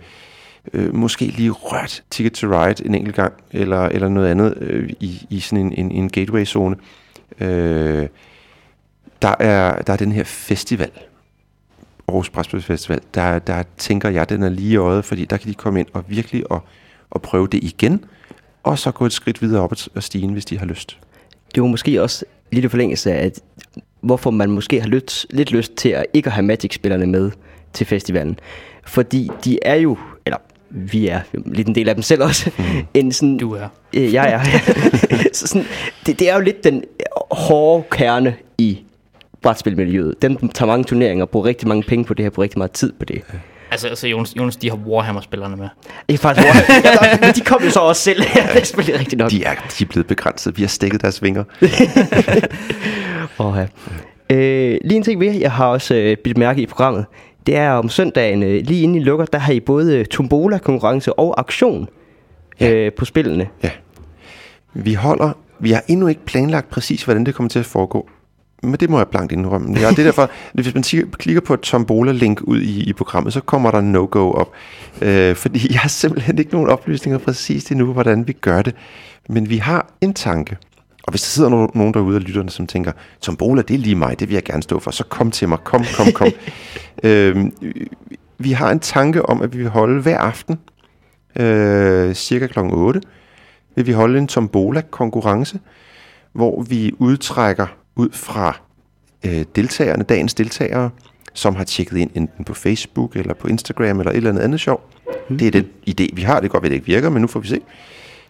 øh, måske lige rørt Ticket to Ride en enkelt gang, eller, eller noget andet øh, i, i sådan en, en, en gateway-zone. Øh, der, er, der er den her festival, Aarhus Brætspil Festival, der, der tænker jeg, den er lige i øjet, fordi der kan de komme ind og virkelig og, og prøve det igen, og så gå et skridt videre op ad stigen, hvis de har lyst. Det var måske også lidt i forlængelse af, at hvorfor man måske har lyst, lidt lyst til at ikke at have Magic-spillerne med til festivalen. Fordi de er jo, eller vi er lidt en del af dem selv også, mm. *laughs* en sådan... Du er. Øh, jeg er. *laughs* så sådan, det, det er jo lidt den hårde kerne i brætspilmiljøet. Den tager mange turneringer og bruger rigtig mange penge på det her, bruger rigtig meget tid på det. Altså, altså Jonas, Jonas, de har Warhammer-spillerne med. Ikke faktisk, *laughs* ja, der, men de kom jo så også selv. *laughs* Ja, det er selvfølgelig rigtigt nok. De er, de er blevet begrænset. Vi har stikket deres vinger. *laughs* Oh, ja. øh, lige en ting mere, jeg har også øh, bidt mærke i programmet. Det er om søndagen, øh, lige inden I lukker, der har I både tombola-konkurrence og auktion øh, på spillene. Ja. Vi holder... Vi har endnu ikke planlagt præcis, hvordan det kommer til at foregå. Men det må jeg blankt indrømme. Ja, det er derfor, *laughs* hvis man klikker på et Tombola-link ud i, i programmet, så kommer der no-go op. Øh, fordi jeg har simpelthen ikke nogen oplysninger præcis endnu, hvordan vi gør det. Men vi har en tanke. Og hvis der sidder no- nogen derude af lytterne, som tænker, Tombola, det er lige mig, det vil jeg gerne stå for, så kom til mig, kom, kom, kom. *laughs* øhm, vi har en tanke om, at vi vil holde hver aften, øh, cirka kl. 8, vil vi holde en tombola-konkurrence, hvor vi udtrækker ud fra øh, deltagerne, dagens deltagere, som har tjekket ind enten på Facebook eller på Instagram eller et eller andet andet sjov. Det er den idé, vi har. Det kan godt være, det ikke virker, men nu får vi se.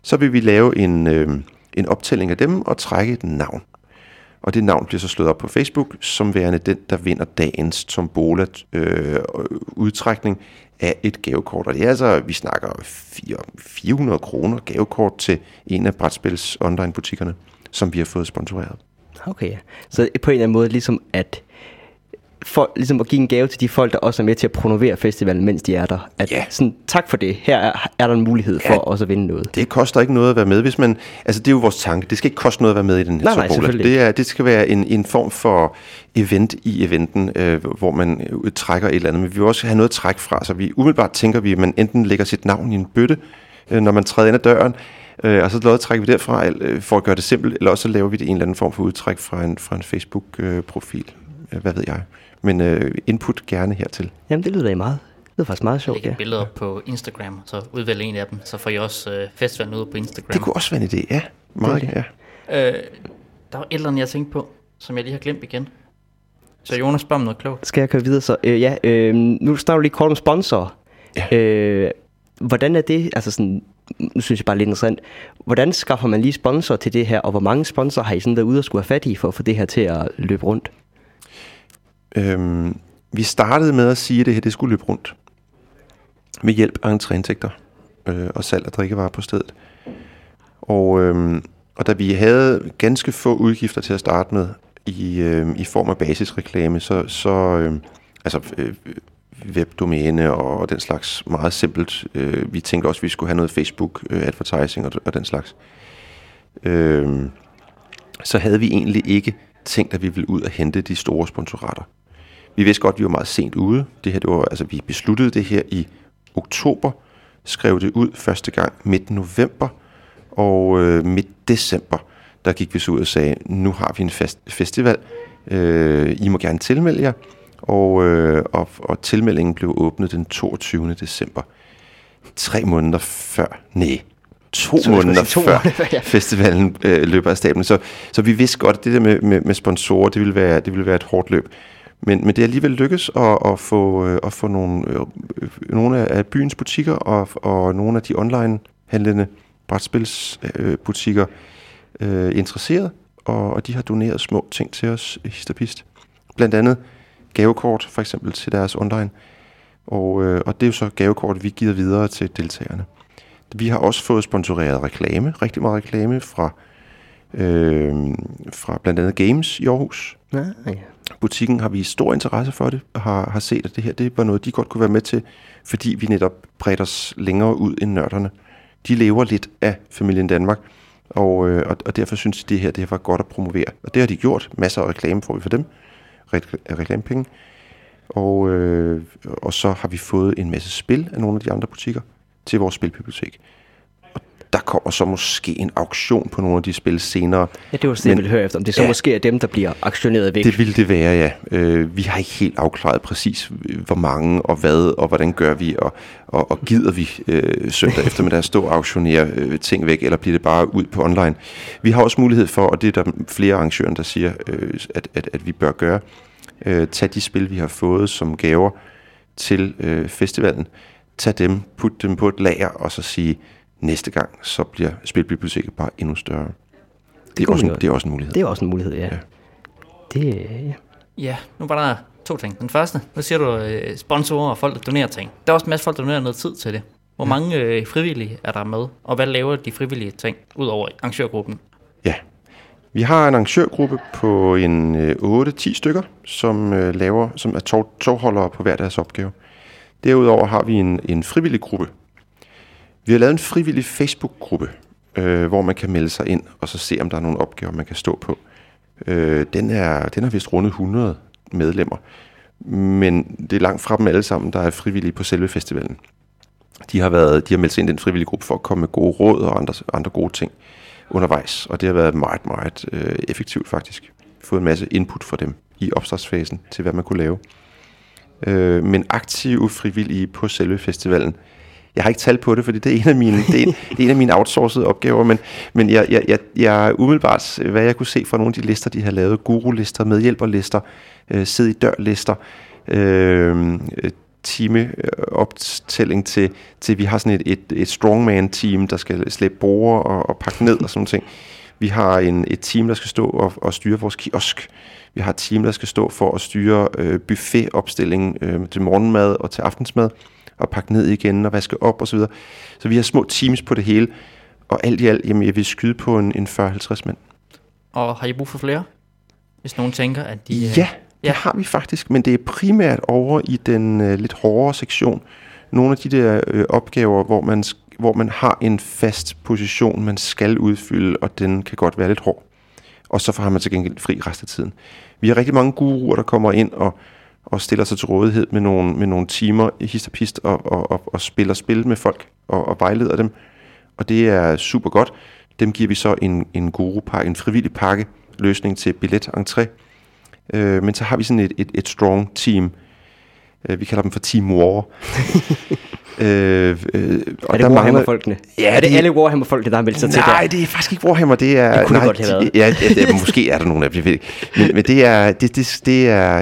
Så vil vi lave en, øh, en optælling af dem og trække et navn. Og det navn bliver så slået op på Facebook, som værende den, der vinder dagens tombola øh, udtrækning af et gavekort. Og det er altså, vi snakker fire- 400 kroner gavekort til en af Brætspils online-butikkerne, som vi har fået sponsoreret. Okay, ja. Så på en eller anden måde ligesom at for, ligesom at give en gave til de folk, der også er med til at promovere festivalen, mens de er der. At Ja. sådan, tak for det. Her er, er der en mulighed for Ja. også at vinde noget. Det koster ikke noget at være med, hvis man... Altså, det er jo vores tanke. Det skal ikke koste noget at være med i den her Nej, nej, det, er, det skal være en, en form for event i eventen, øh, hvor man øh, trækker et eller andet. Men vi vil også have noget at trække fra, så vi umiddelbart tænker vi, at man enten lægger sit navn i en bøtte, øh, når man træder ind ad døren, øh, og så lod trækker vi derfra øh, for at gøre det simpelt, eller også så laver vi det i en eller anden form for udtræk fra en, fra en Facebook-profil. Øh, hvad ved jeg. Men øh, input gerne hertil. Jamen, det lyder da meget. Det lyder faktisk meget sjovt, ja. et billede op på Instagram, så udvælg en af dem, så får I også øh, festivalen ud på Instagram. Det kunne også være en idé, ja. Meget, Det er ja. Øh, der var et eller andet, jeg tænkte på, som jeg lige har glemt igen. Så Jonas spørger om noget klogt. Skal jeg køre videre så? Øh, ja, øh, nu snakker du lige kort om sponsor. Ja. Øh, hvordan er det, altså sådan, nu synes jeg bare lidt interessant, hvordan skaffer man lige sponsor til det her, og hvor mange sponsorer har I sådan derude at skulle have fat i, for at få det her til at løbe rundt? Øhm, vi startede med at sige, at det her det skulle løbe rundt. Med hjælp af entréindtægter øh, og salg af drikkevarer på stedet. Og, øh, og da vi havde ganske få udgifter til at starte med, i, øh, i form af basisreklame, så, så øh, altså øh, webdomæne og den slags meget simpelt. Øh, vi tænkte også, at vi skulle have noget Facebook øh, advertising og, og den slags. Øh, så havde vi egentlig ikke tænkt, at vi ville ud og hente de store sponsorater. Vi vidste godt, at vi var meget sent ude. Det her, det var, altså, vi besluttede det her i oktober, skrev det ud første gang midt november, og øh, midt december, der gik vi så ud og sagde, nu har vi en fest, festival, øh, I må gerne tilmelde jer, og, øh, og, og tilmeldingen blev åbnet den 22. december. Tre måneder før, nej, to Så måneder to før måneder, ja. festivalen øh, løber af stablen. Så, så vi vidste godt, at det der med, med, med sponsorer, det ville, være, det ville være et hårdt løb. Men, men det er alligevel lykkes at, at få, øh, at få nogle, øh, øh, nogle af byens butikker og, og nogle af de online handlende brætspilsbutikker øh, interesseret, og, og de har doneret små ting til os, hist og pist. Blandt andet gavekort, for eksempel til deres online. Og, øh, og det er jo så gavekort, vi giver videre til deltagerne. Vi har også fået sponsoreret reklame, rigtig meget reklame fra, øh, fra blandt andet Games i Aarhus. Ja, ja. Butikken har vist stor interesse for det, og har, har set, at det her det var noget, de godt kunne være med til, fordi vi netop bredte os længere ud end nørderne. De lever lidt af familien Danmark, og, øh, og, og derfor synes de, det her det her var godt at promovere. Og det har de gjort. Masser af reklame får vi for dem, reklamepenge. Og, øh, og så har vi fået en masse spil af nogle af de andre butikker til vores spilbibliotek. Og der kommer så måske en auktion på nogle af de spil senere. ja det var sådan, jeg ville høre efter, om det så Ja. måske er dem, der bliver aktioneret væk. Det ville det være, ja. Øh, vi har ikke helt afklaret præcis, øh, hvor mange og hvad, og hvordan gør vi, og, og, og gider vi øh, søndag eftermiddag stå og auktionere øh, ting væk, eller bliver det bare ud på online. Vi har også mulighed for, og det er der flere arrangører, der siger, øh, at, at, at vi bør gøre, øh, tage de spil, vi har fået som gaver til øh, festivalen, tag dem, put dem på et lager, og så sige, næste gang, så bliver spilbiblioteket bare endnu større. Det er, kunne også, en, det er også en mulighed. Det er også en mulighed, ja. Ja. Det, ja. Ja, nu var der to ting. Den første, nu siger du øh, sponsorer og folk, der donerer ting. Der er også en masse folk, der donerer noget tid til det. Hvor mange øh, frivillige er der med, og hvad laver de frivillige ting, ud over arrangørgruppen? Vi har en arrangørgruppe på en øh, 8-10 stykker, som øh, laver, som er tog, togholdere på hver deres opgave. Derudover har vi en, en frivillig gruppe. Vi har lavet en frivillig Facebook-gruppe, øh, hvor man kan melde sig ind, og så se, om der er nogle opgaver, man kan stå på. Øh, den, er, den har vist rundet 100 medlemmer, men det er langt fra dem alle sammen, der er frivillige på selve festivalen. De har, været, de har meldt sig ind i den frivillige gruppe for at komme med gode råd og andre, andre gode ting undervejs, og det har været meget, meget øh, effektivt faktisk. Fået en masse input fra dem i opstartsfasen til, hvad man kunne lave. Øh, men aktive frivillige på selve festivalen, jeg har ikke tal på det, fordi det er en af mine, det er en, det er en af mine outsourcede opgaver, men, men jeg, jeg, jeg, jeg umiddelbart, hvad jeg kunne se fra nogle af de lister, de har lavet, guru-lister, medhjælperlister, øh, sid i dør-lister, øh, timeoptælling til, til, vi har sådan et, et, et strongman-team, der skal slæbe borer og, og pakke ned og sådan ting. Vi har en, et team, der skal stå og, og styre vores kiosk. Vi har et team, der skal stå for at styre øh, buffetopstilling øh, til morgenmad og til aftensmad, og pakke ned igen og vaske op osv. Så, så vi har små teams på det hele, og alt i alt, jamen, jeg vil skyde på en, en 40-50 mand. Og har I brug for flere? Hvis nogen tænker, at de... Ja, det ja. har vi faktisk, men det er primært over i den øh, lidt hårdere sektion. Nogle af de der øh, opgaver, hvor man, hvor man har en fast position, man skal udfylde, og den kan godt være lidt hård. Og så har man til gengæld fri resten af tiden. Vi har rigtig mange guruer, der kommer ind og, og stiller sig til rådighed med nogle, med nogle timer i hist og pist og, og, og, og spiller spil med folk og, og vejleder dem. Og det er super godt. Dem giver vi så en, en guru-pakke, en frivillig pakke, løsning til billet entré. Øh, men så har vi sådan et, et, et strong team. Øh, vi kalder dem for Team War. *laughs* øh, øh, og er det Warhammer-folkene? Ja, er det, det alle Warhammer-folkene, der har meldt sig til der? Nej, det er faktisk ikke Warhammer. Det er, det kunne nej, det godt have været. Ja, ja, det, måske er der nogen af dem, men, men det, er, det, det, det, er,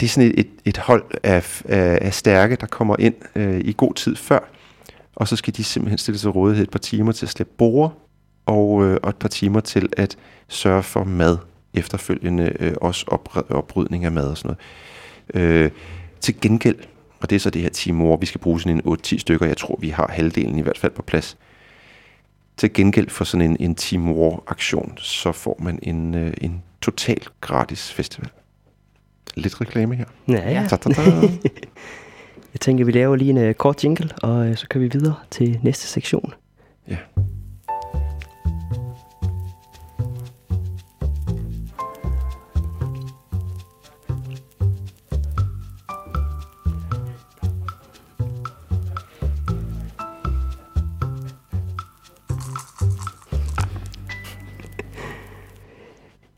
det er sådan et, et hold af, af, af stærke, der kommer ind øh, i god tid før, og så skal de simpelthen stille sig rådighed et par timer til at slæbe borer, og, øh, og et par timer til at sørge for mad efterfølgende, øh, også op, oprydning af mad og sådan noget. Øh, til gengæld, og det er så det her team vi skal bruge sådan en 8-10 stykker, jeg tror vi har halvdelen i hvert fald på plads. Til gengæld for sådan en, en Team War-aktion, så får man en, øh, en total gratis festival. Lidt reklame her. Ja, ja. Ta -ta -ta. jeg tænker, vi laver lige en uh, kort jingle, og uh, så kan vi videre til næste sektion. Ja.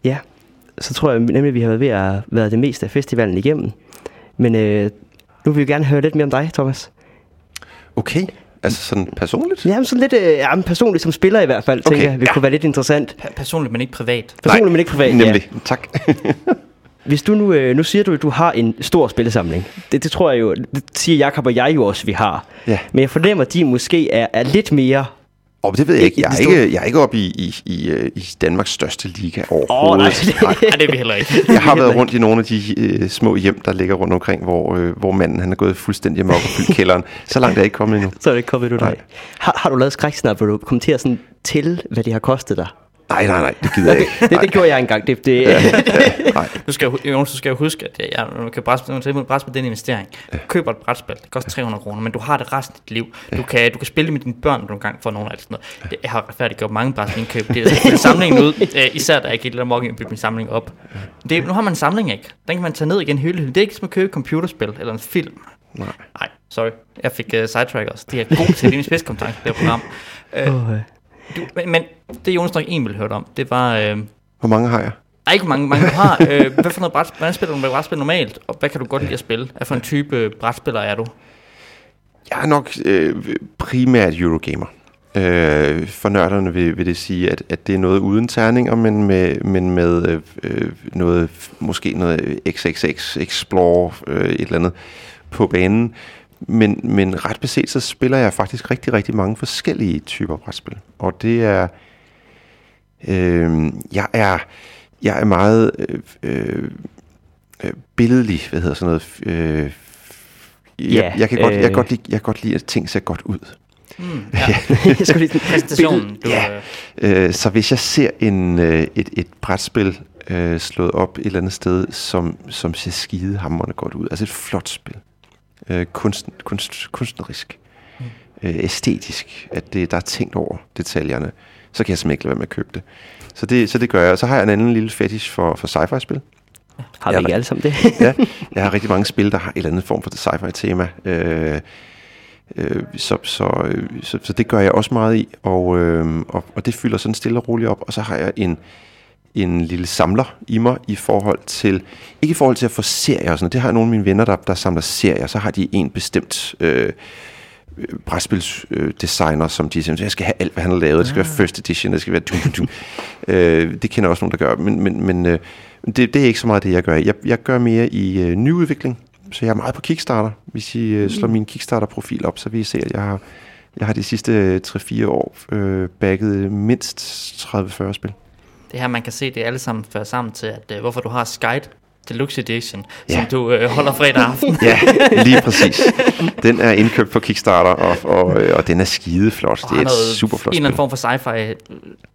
Ja, så tror jeg nemlig, at vi har været ved at være det meste af festivalen igennem. Men øh, nu vil vi gerne høre lidt mere om dig, Thomas. Okay. Altså sådan personligt? Ja, sådan lidt øh, ja, personligt som spiller i hvert fald, okay, tænker jeg, det ja. kunne være lidt interessant. Pa- personligt, men ikke privat. Personligt, Nej, men ikke privat, nemlig. Ja. Tak. *laughs* Hvis du nu, øh, nu siger du, at du har en stor spillesamling. Det, det tror jeg jo, det siger Jakob og jeg jo også, vi har. Ja. Men jeg fornemmer, at de måske er, er lidt mere Oh, det ved jeg ikke. Jeg er ikke, jeg er ikke oppe i, i, i, øh, i Danmarks største liga overhovedet. Oh, *laughs* nej, det, nej. nej, det er vi heller ikke. Jeg har været rundt i nogle af de øh, små hjem, der ligger rundt omkring, hvor, øh, hvor manden han er gået fuldstændig amok og fyldt kælderen. Så langt er jeg ikke kommet endnu. *laughs* Så er det ikke kommet endnu, nej. Har, har du lavet skræksnap, hvor du kommenterer sådan til, hvad det har kostet dig? Nej, nej, nej, det gider jeg *laughs* ikke. det, det gjorde jeg engang. Det, det. Ja, ja, *laughs* nej. Du skal, Jonas, du skal jo huske, at jeg, du kan brætspil, brætspil den investering. Du køber et brætspil, det koster 300 kroner, men du har det resten af dit liv. Du kan, du kan spille med dine børn nogle gange for nogle af det. Sådan noget. Det, jeg har retfærdigt mange brætspilindkøb. Det er samlingen ud, *laughs* øh, især da jeg gik lidt i at bygge min samling op. Det, nu har man en samling, ikke? Den kan man tage ned igen hylde. Det er ikke som at købe et computerspil eller en film. Nej. Nej, sorry. Jeg fik uh, sidetrack også. Det er god til din spidskompetence, det her program. Uh, oh, du, men, men det Jonas nok en ville høre om, det var... Øh, hvor mange har jeg? Nej, ikke mange, mange du har. øh, hvad for noget bræt, hvordan spiller du med brætspil normalt, og hvad kan du godt lide at spille? Hvad for en type brætspiller er du? Jeg er nok øh, primært Eurogamer. Øh, for nørderne vil, vil det sige, at, at det er noget uden terninger, men med, men med øh, øh noget, måske noget XXX, Explore, øh, et eller andet på banen. Men, men ret beset, så spiller jeg faktisk rigtig, rigtig mange forskellige typer brætspil. Og det er... Øh, jeg er jeg er meget øh, øh, billedlig, hvad hedder sådan noget, øh, jeg, Ja, jeg, kan godt, jeg, kan øh. godt lide, jeg kan godt lide, at ting ser godt ud. Mm, *laughs* ja. *laughs* jeg skulle lige Præstationen, du, Ja. øh, Øh, så hvis jeg ser en, øh, et, et brætspil øh, slået op et eller andet sted, som, som ser skide hammerende godt ud, altså et flot spil, øh, kunst, kunst, kunstnerisk, øh, æstetisk, at det, der er tænkt over detaljerne, så kan jeg simpelthen ikke lade være med at købe det. Så det, så det gør jeg. Og så har jeg en anden lille fetish for, for sci-fi-spil. har vi ikke alle sammen det? *laughs* ja, jeg har rigtig mange spil, der har et eller andet form for det sci-fi tema. Øh, øh, så, så, så, så det gør jeg også meget i, og, øh, og, og det fylder sådan stille og roligt op. Og så har jeg en, en lille samler i mig i forhold til, ikke i forhold til at få serier og sådan noget. Det har nogle af mine venner, der, der samler serier. Så har de en bestemt øh, brætspilsdesigner, som de siger, jeg skal have alt, hvad han har lavet. Det skal være first edition, det skal være dum, dum, dum. *laughs* øh, Det kender også nogen, der gør. Men, men, men øh, det, det er ikke så meget det, jeg gør. Jeg, jeg gør mere i øh, nyudvikling. Så jeg er meget på Kickstarter. Hvis I øh, slår min Kickstarter-profil op, så vil I se, at jeg har, jeg har de sidste øh, 3-4 år øh, bagget mindst 30-40 spil. Det her, man kan se, det alle sammen fører sammen til, at øh, hvorfor du har Skype Deluxe Edition, Ja. som du øh, holder fredag aften. Ja, lige præcis. Den er indkøbt på Kickstarter, og, og, øh, og den er skideflot. Og Det er et super flot En eller anden form for sci-fi øh,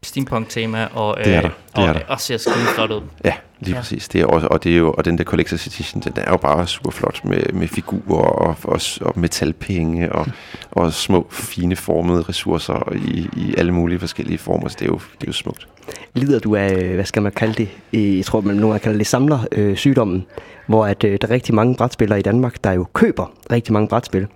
steampunk-tema, og, øh, Det er der, det og, er der. og ser skide flot ud. Ja, lige Ja. præcis. Det er også, og, det er jo, og den der Collector's Edition, den er jo bare super flot med, med figurer og, og, og metalpenge og, og små, fine formede ressourcer i, i alle mulige forskellige former. Så det er jo, det er jo smukt. Lider du af, øh, hvad skal man kalde det? Jeg tror, man nogle gange kalder det samler øh, sygdommen, hvor at, øh, der er rigtig mange brætspillere i Danmark, der jo køber rigtig mange brætspil.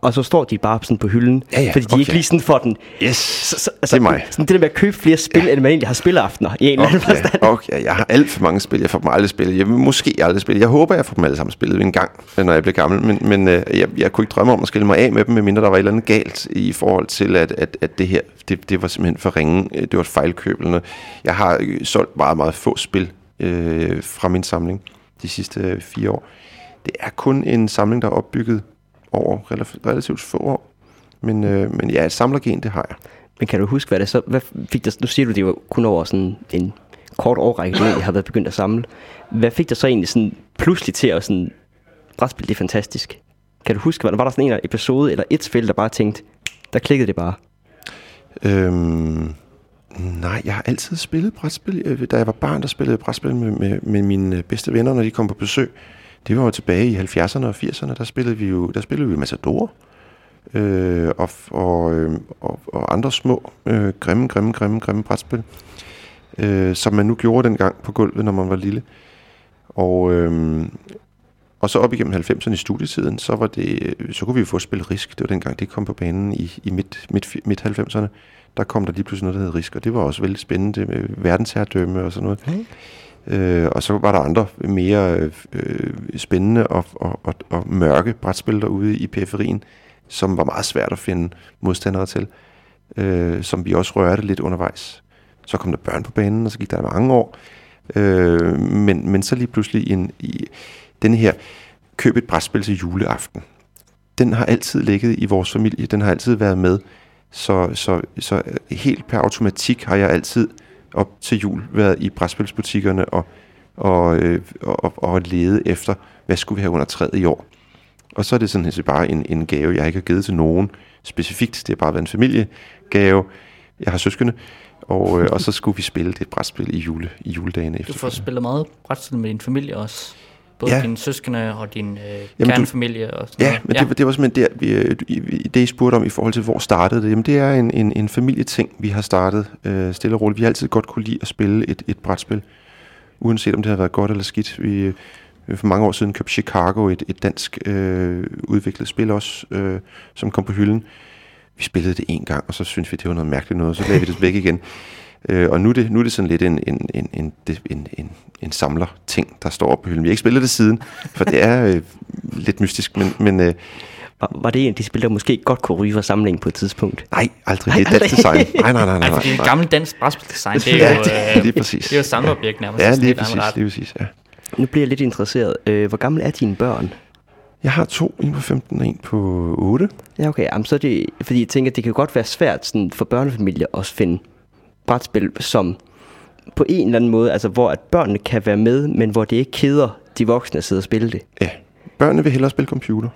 Og så står de bare sådan på hylden, Ja, ja, fordi de okay. ikke lige sådan får den. Yes, Så, så, det er mig. Sådan det der med at købe flere spil, ja. end man egentlig har spilaftener i en eller anden Okay, forstand. okay, jeg har alt for mange spil. Jeg får dem aldrig spillet. Jeg vil måske aldrig spille. Jeg håber, jeg får dem alle sammen spillet en gang, når jeg bliver gammel. Men, men øh, jeg, jeg kunne ikke drømme om at skille mig af med dem, medmindre der var et eller andet galt i forhold til, at, at, at det her, det, det var simpelthen for ringe. Øh, Det var et fejlkøb eller noget. Jeg har øh, solgt meget, meget få spil øh, fra min samling de sidste øh, fire år. Det er kun en samling, der er opbygget over relativt, få år. Men, øh, men ja, et samlergen, det har jeg. Men kan du huske, hvad det så... Hvad fik der, nu siger du, det var kun over sådan en kort årrække, du egentlig har været begyndt at samle. Hvad fik dig så egentlig sådan pludselig til at sådan... Brætspil, det er fantastisk. Kan du huske, var der, var der sådan en episode eller et spil, der bare tænkte, der klikkede det bare? Øhm, nej, jeg har altid spillet brætspil. Øh, Da jeg var barn, der spillede jeg brætspil med, med, med mine bedste venner, når de kom på besøg. Det var jo tilbage i 70'erne og 80'erne, der spillede vi jo der spillede vi Matador. Øh, og, og, øh, og, og andre små, øh, grimme, grimme, grimme, grimme brætspil. Øh, som man nu gjorde dengang på gulvet, når man var lille. Og, øh, og så op igennem 90'erne i studietiden, så, var det, så kunne vi jo få spillet Risk. Det var dengang, det kom på banen i, i midt, midt, midt 90'erne. Der kom der lige pludselig noget, der hed Risk, og det var også vældig spændende med verdensherredømme og sådan noget. Okay. Øh, og så var der andre mere øh, spændende og, og, og, og mørke brætspil derude i periferien, som var meget svært at finde modstandere til, øh, som vi også rørte lidt undervejs. Så kom der børn på banen, og så gik der mange år. Øh, men, men så lige pludselig en, i denne her køb et brætspil til juleaften. Den har altid ligget i vores familie, den har altid været med. Så, så, så helt per automatik har jeg altid op til jul været i brætspilsbutikkerne og, og, øh, og, og lede efter, hvad skulle vi have under træet i år. Og så er det sådan set bare en, en gave, jeg ikke har givet til nogen specifikt. Det har bare været en familiegave. Jeg har søskende, og, øh, og så skulle vi spille det brætspil i, jule, i juledagene Du får efter. spillet meget brætspil med din familie også. Både Ja. ja. dine søskende og din øh, kernefamilie. Og sådan Ja, noget. men det, var- det var simpelthen der, vi, øh, det I spurgte om i forhold til, hvor startede det. Jamen det er en, en, en familieting, vi har startet øh, stille og roligt. Vi har altid godt kunne lide at spille et, et brætspil, uanset om det har været godt eller skidt. Vi øh, for mange år siden købte Chicago, et, et dansk øh, udviklet spil også, øh, som kom på hylden. Vi spillede det en gang, og så syntes vi, det var noget mærkeligt noget, så lagde vi det væk igen. Øh, og nu er, det, nu er det sådan lidt en, en, en, en, en, en, en samler-ting, der står oppe på hylden. Vi har ikke spillet det siden, for det er øh, lidt mystisk, men, men øh, Var, var det en af de spil, der måske godt kunne ryge fra samlingen på et tidspunkt? Nej, aldrig. Nej, Det er dansk design. *laughs* Nej, nej, nej, nej. Ej, fordi det nej. er gammelt dansk brætspildesign, det er Ja, jo, det- øh, lige præcis. det er jo et samleobjekt nærmest. Ja, lige præcis, lige præcis, ja. Nu bliver jeg lidt interesseret. Øh, hvor gammel er dine børn? Jeg har to, en på 15 og en på 8. Ja, okay. Jamen, så er det, fordi jeg tænker, at det kan godt være svært sådan, for børnefamilier at finde brætspil, som på en eller anden måde, altså hvor at børnene kan være med, men hvor det ikke keder de voksne at sidde og spille det. Ja, børnene vil hellere spille computer.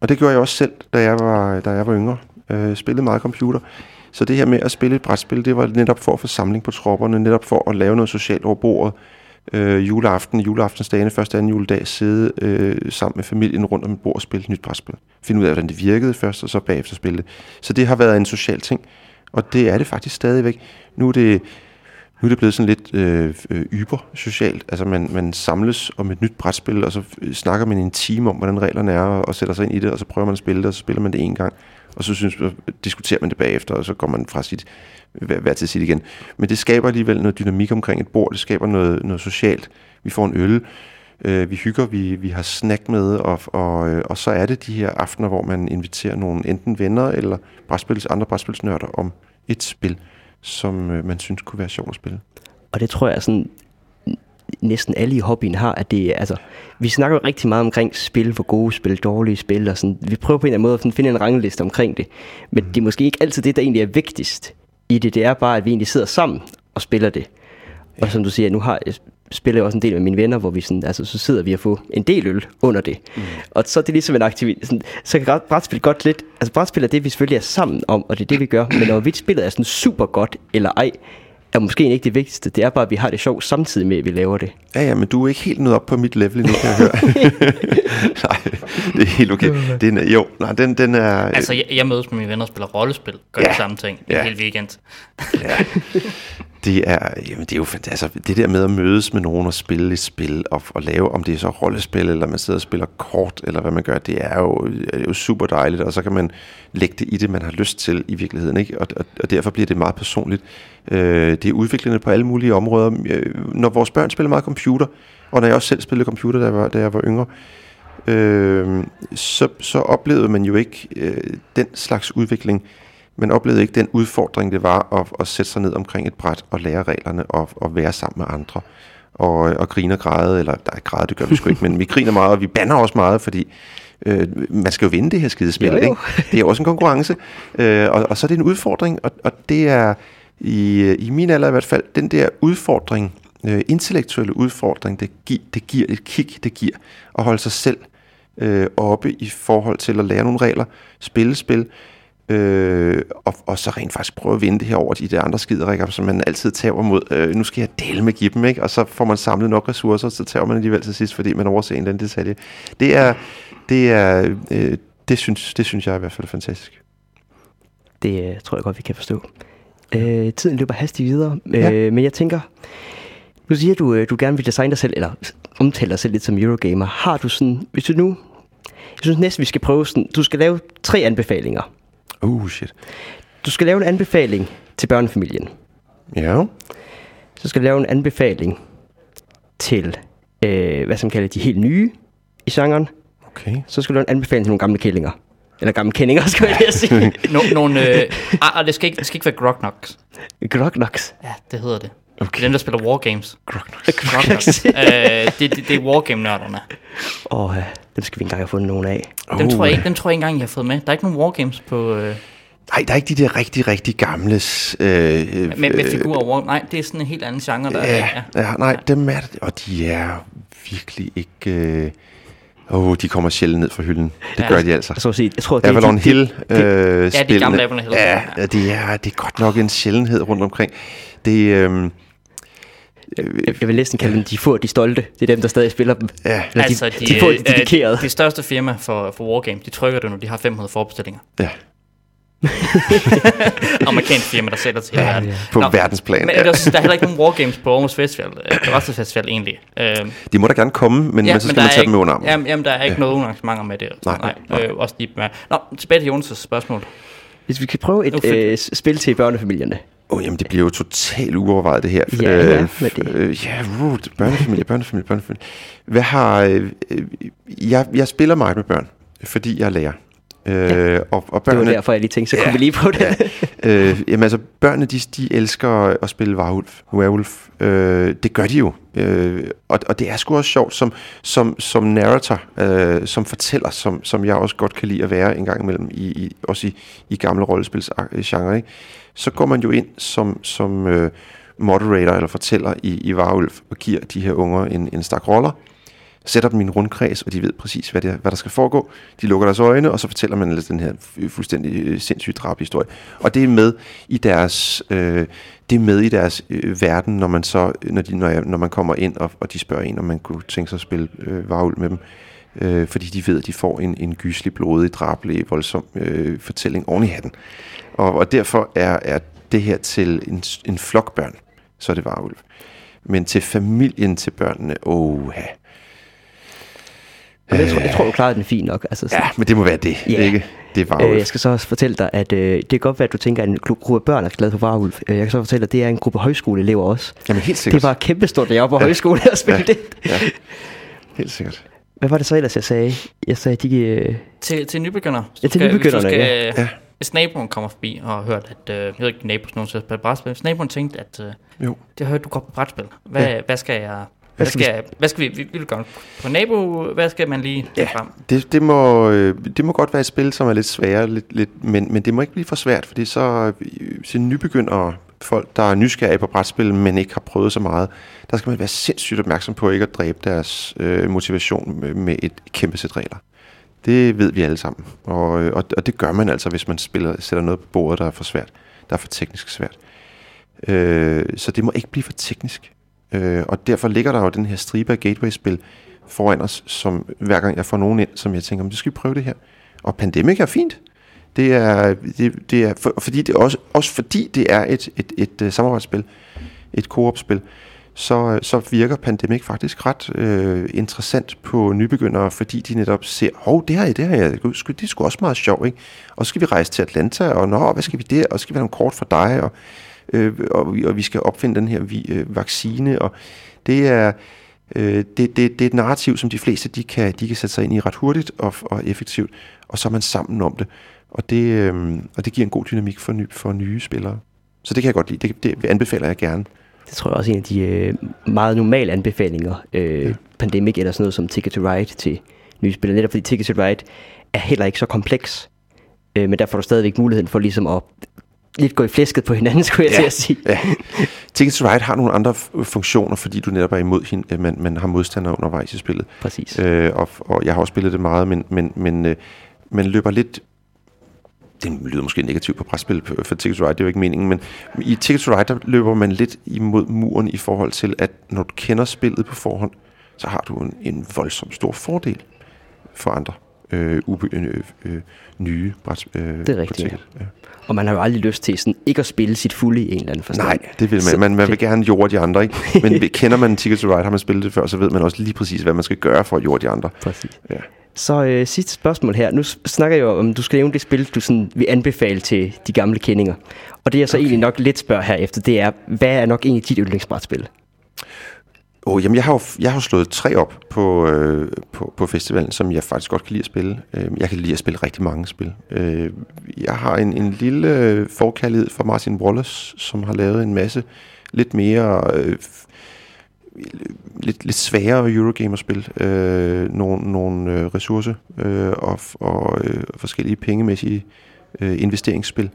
Og det gjorde jeg også selv, da jeg var, da jeg var yngre. Øh, spillede meget computer. Så det her med at spille et brætspil, det var netop for at få samling på tropperne, netop for at lave noget socialt over bordet. Øh, juleaften, juleaftensdagene, første anden juledag, sidde øh, sammen med familien rundt om et bord og spille et nyt brætspil. Finde ud af, hvordan det virkede først, og så bagefter spille det. Så det har været en social ting, og det er det faktisk stadigvæk. Nu er det, nu er det blevet sådan lidt øh, øh, yber-socialt. Altså man, man samles om et nyt brætspil, og så øh, snakker man en time om, hvordan reglerne er, og sætter sig ind i det, og så prøver man at spille det, og så spiller man det en gang. Og så synes, diskuterer man det bagefter, og så går man fra sit hver, hver til sit igen. Men det skaber alligevel noget dynamik omkring et bord, det skaber noget, noget socialt. Vi får en øl, øh, vi hygger, vi, vi har snack med, og, og, øh, og så er det de her aftener, hvor man inviterer nogle enten venner eller brætspils, andre brætspilsnørder om et spil, som øh, man synes kunne være sjovt at spille. Og det tror jeg sådan, næsten alle i hobbyen har, at det altså, vi snakker jo rigtig meget omkring spil, hvor gode spil, dårlige spil, og sådan, vi prøver på en eller anden måde at finde en rangliste omkring det, men det er måske ikke altid det, der egentlig er vigtigst i det, det er bare, at vi egentlig sidder sammen og spiller det. Ja. Og som du siger, nu har spiller jeg også en del med mine venner, hvor vi sådan, altså, så sidder vi og får en del øl under det. Mm. Og så er det ligesom en aktivitet. Sådan, så kan brætspil godt lidt... Altså brætspil er det, vi selvfølgelig er sammen om, og det er det, vi gør. Men når vi spillet er sådan super godt eller ej, er måske ikke det vigtigste. Det er bare, at vi har det sjovt samtidig med, at vi laver det. Ja, ja, men du er ikke helt nået op på mit level endnu, kan jeg høre. *laughs* nej, det er helt okay. Den er, jo, nej, den, den er... Altså, jeg, jeg mødes med mine venner og spiller rollespil. Gør ja. de samme ting ja. en hel weekend. ja. Det er, jamen det er jo fantastisk. Altså, det der med at mødes med nogen og spille et spil, og, og lave, om det er så rollespil, eller man sidder og spiller kort, eller hvad man gør, det er jo, er jo super dejligt, og så kan man lægge det i det, man har lyst til i virkeligheden, ikke? Og, og, og derfor bliver det meget personligt. Øh, det er udviklende på alle mulige områder. Øh, når vores børn spiller meget computer, og når jeg også selv spillede computer, da jeg var, da jeg var yngre, øh, så, så oplevede man jo ikke øh, den slags udvikling, men oplevede ikke den udfordring, det var at, at sætte sig ned omkring et bræt og lære reglerne og, og være sammen med andre. Og, og grine og græde, eller der er græde, det gør vi sgu ikke, men vi griner meget, og vi banner også meget, fordi øh, man skal jo vinde det her skidespil, jo, jo. ikke? Det er også en konkurrence, øh, og, og så er det en udfordring, og, og det er i, i min alder i hvert fald, den der udfordring, øh, intellektuelle udfordring, det, gi, det giver et kick, det giver at holde sig selv øh, oppe i forhold til at lære nogle regler, spille spil, øh, og, og så rent faktisk prøve at vinde det her over de der andre skiderikker, som man altid tager mod. Øh, nu skal jeg dele med give dem, ikke? Og så får man samlet nok ressourcer, så tager man alligevel til sidst, fordi man overser en eller anden detalje. Det er, det er, øh, det synes, det synes jeg er i hvert fald fantastisk. Det øh, tror jeg godt, vi kan forstå. Øh, tiden løber hastigt videre, øh, ja. men jeg tænker, nu siger du, øh, du gerne vil designe dig selv, eller omtale dig selv lidt som Eurogamer. Har du sådan, hvis du nu, jeg synes næsten, vi skal prøve sådan, du skal lave tre anbefalinger Uh, shit. Du skal lave en anbefaling til børnefamilien. Ja. Så skal du lave en anbefaling til, øh, hvad som kalder de helt nye i genren. Okay. Så skal du lave en anbefaling til nogle gamle kællinger. Eller gamle kendinger, *laughs* skal jeg lige sige. no, nogle, øh, ah, det, skal ikke, det skal ikke være Grognocks. Grognocks? Ja, det hedder det. Okay. Det er dem, der spiller Wargames. Grognocks. *laughs* øh, det, det, det er Wargame-nørderne. Åh, oh, dem skal vi engang have fundet nogen af. Dem, uh. tror jeg, dem tror jeg ikke engang, jeg har fået med. Der er ikke nogen Wargames på... Øh... Nej, der er ikke de der rigtig, rigtig gamle... Øh, med, med figurer war... Nej, det er sådan en helt anden genre, der ja, er. Ja, ja nej, ja. dem er Og de er virkelig ikke... Øh, Åh, oh, de kommer sjældent ned fra hylden. Det ja, gør de altså. Jeg tror, jeg tror det Avalon er Hill de, de, øh, Ja, de gamle Avalon Hill. Ja, ja. Det, er, det er godt nok en sjældenhed rundt omkring. Det, øh, jeg, jeg vil næsten kalde dem de få, de stolte. Det er dem, der stadig spiller dem. Ja. Eller altså, de, de, de få, de dedikerede. Det største firma for, for Wargame, de trykker det, når de har 500 forbestillinger. Ja. *laughs* Amerikansk firma, der sælger til hele ja, verden. Ja. På Nå, verdensplan. Men ja. der, der er heller ikke nogen Wargames på Aarhus Festival. Øh, på Rosted Festival egentlig. Øhm, de må da gerne komme, men, ja, men så skal men man tage dem med under Jamen, jamen, der er ikke ja. noget arrangementer med det. Nej, nej, nej. Øh, også lige med. Nå, tilbage til Jonas' spørgsmål. Hvis vi kan prøve et øh, spil til børnefamilierne. Oh, jamen, det bliver jo totalt uovervejet, det her. Ja, ja, med det. Øh, ja, uh, børnefamilie, børnefamilie, børnefamilie. Hvad har... Øh, jeg, jeg spiller meget med børn, fordi jeg lærer. Øh, ja. og, og børnene, det var derfor, jeg lige tænkte, så ja, kunne vi lige på det. ja. øh, jamen altså, børnene, de, de elsker at spille Werewolf. Werewolf. Øh, det gør de jo. Øh, og, og det er sgu også sjovt som, som, som narrator, øh, som fortæller, som, som jeg også godt kan lide at være en gang imellem, i, i, også i, i gamle rollespilsgenre. Ikke? Så går man jo ind som, som øh, moderator eller fortæller i, i Varulf og giver de her unger en, en stak roller sætter dem i en rundkreds, og de ved præcis, hvad, det, er, hvad der skal foregå. De lukker deres øjne, og så fortæller man ellers den her fuldstændig øh, sindssyge drabhistorie. Og det er med i deres, øh, det er med i deres øh, verden, når man så, når, de, når, jeg, når man kommer ind, og, og de spørger en, om man kunne tænke sig at spille øh, varulv med dem. Øh, fordi de ved, at de får en, en gyselig, blodig, drabelig, voldsom øh, fortælling oven i hatten. Og, og derfor er, er det her til en, en flok børn, så er det varulv. Men til familien til børnene, åh, Men jeg, tror, jeg tror, du klarede den fint nok. Altså, sådan, ja, men det må være det, Ja. ikke? Det er Øh, varulv. jeg skal så også fortælle dig, at øh, det kan godt være, at du tænker, at en gru- gruppe børn er glade for Varulv. Øh, jeg kan så fortælle dig, at det er en gruppe højskoleelever også. Jamen helt sikkert. Det var kæmpestort, da jeg var på højskole og spille Ja. det. Ja, helt sikkert. Hvad var det så ellers, jeg sagde? Jeg sagde, de... Øh, Til, til nybegynder. Ja, til nybegynderne, du ja. skal, Ja. hvis naboen kommer forbi og har hørt, at... Øh, jeg ved ikke, nabos nogen til at spille brætspil. Hvis naboen tænkte, at... Øh, Jo. det har hørt, du går på brætspil. Hvad, Ja. hvad skal jeg... Hvad skal skal, jeg, hvad skal vi, vi, vi vil gøre på nabo? Hvad skal man lige ja. frem? Det, det, må, øh, det må godt være et spil, som er lidt sværere, lidt, lidt, men, men det må ikke blive for svært, fordi så, øh, så nybegynder folk, der er nysgerrige på brætspil, men ikke har prøvet så meget, der skal man være sindssygt opmærksom på ikke at dræbe deres øh, motivation med, et kæmpe sæt regler. Det ved vi alle sammen, og, øh, og, og det gør man altså, hvis man spiller, sætter noget på bordet, der er for svært, der er for teknisk svært. Øh, så det må ikke blive for teknisk. Øh, og derfor ligger der jo den her stribe af gateway-spil foran os, som hver gang jeg får nogen ind, som jeg tænker, "Men, så skal vi prøve det her. Og Pandemic er fint. Det er, det, det er for, fordi det også, også fordi det er et, et, et, et samarbejdsspil, et koopspil, så, øh, så virker Pandemic faktisk ret øh, interessant på nybegyndere, fordi de netop ser, hov, det her, det her, det er det er sgu også meget sjovt, ikke? Og så skal vi rejse til Atlanta, og nå, hvad skal vi der, og så skal vi have nogle kort for dig, og, øh, og, vi- og vi skal opfinde den her vi, øh, vaccine, og det er, øh, det, det, det er et narrativ, som de fleste de kan, de kan sætte sig ind i ret hurtigt og, og effektivt, og så er man sammen om det, og det, øh, og det giver en god dynamik for, ny, for nye spillere. Så det kan jeg godt lide, det, det anbefaler jeg gerne. det tror jeg også er en af de øh, meget normale anbefalinger. Øh, ja. Pandemic eller sådan noget som Ticket to Ride til nye spillere. Netop fordi Ticket to Ride er heller ikke så kompleks. Øh, men der får du stadigvæk muligheden for ligesom at lidt gå i flæsket på hinanden, *laughs* skulle jeg Ja. til at sige. Ja. Ticket to Ride har nogle andre f- funktioner, fordi du netop er imod hende, øh, man, man har modstandere undervejs i spillet. Præcis. Øh, og, og jeg har også spillet det meget, men, men, men øh, man løber lidt... Det lyder måske negativt på presspil på- for Ticket to Ride, det er jo ikke meningen, men i Ticket to Ride, der løber man lidt imod muren i forhold til, at når du kender spillet på forhånd, så har du en, en voldsom stor fordel for andre øh, ube, øh, øh, nye bræt, øh, Det er rigtigt. Ja. Og man har jo aldrig lyst til sådan ikke at spille sit fulde i en eller anden forstand. Nej, det vil Så man. Man, man vil gerne jorde de andre, ikke? *laughs* Men kender man Ticket to Ride, har man spillet det før, så ved man også lige præcis, hvad man skal gøre for at jorde de andre. Præcis. Ja. Så øh, sidste spørgsmål her. Nu snakker jeg jo om, du skal nævne det spil, du sådan vil anbefale til de gamle kendinger. Og det jeg så okay. egentlig nok lidt spørger her efter, det er, hvad er nok egentlig dit yndlingsbrætspil? Oh, jamen, jeg har jo jeg har slået tre op på, øh, på, på festivalen, som jeg faktisk godt kan lide at spille. Øh, jeg kan lide at spille rigtig mange spil. Øh, jeg har en, en lille øh, forkærlighed for Martin Wallace, som har lavet en masse lidt mere... Øh, Øh, lidt, lidt sværere Eurogamer-spil. Øh, nogle nogle øh, ressourcer øh, og, og øh, forskellige pengemæssige øh, investeringsspil.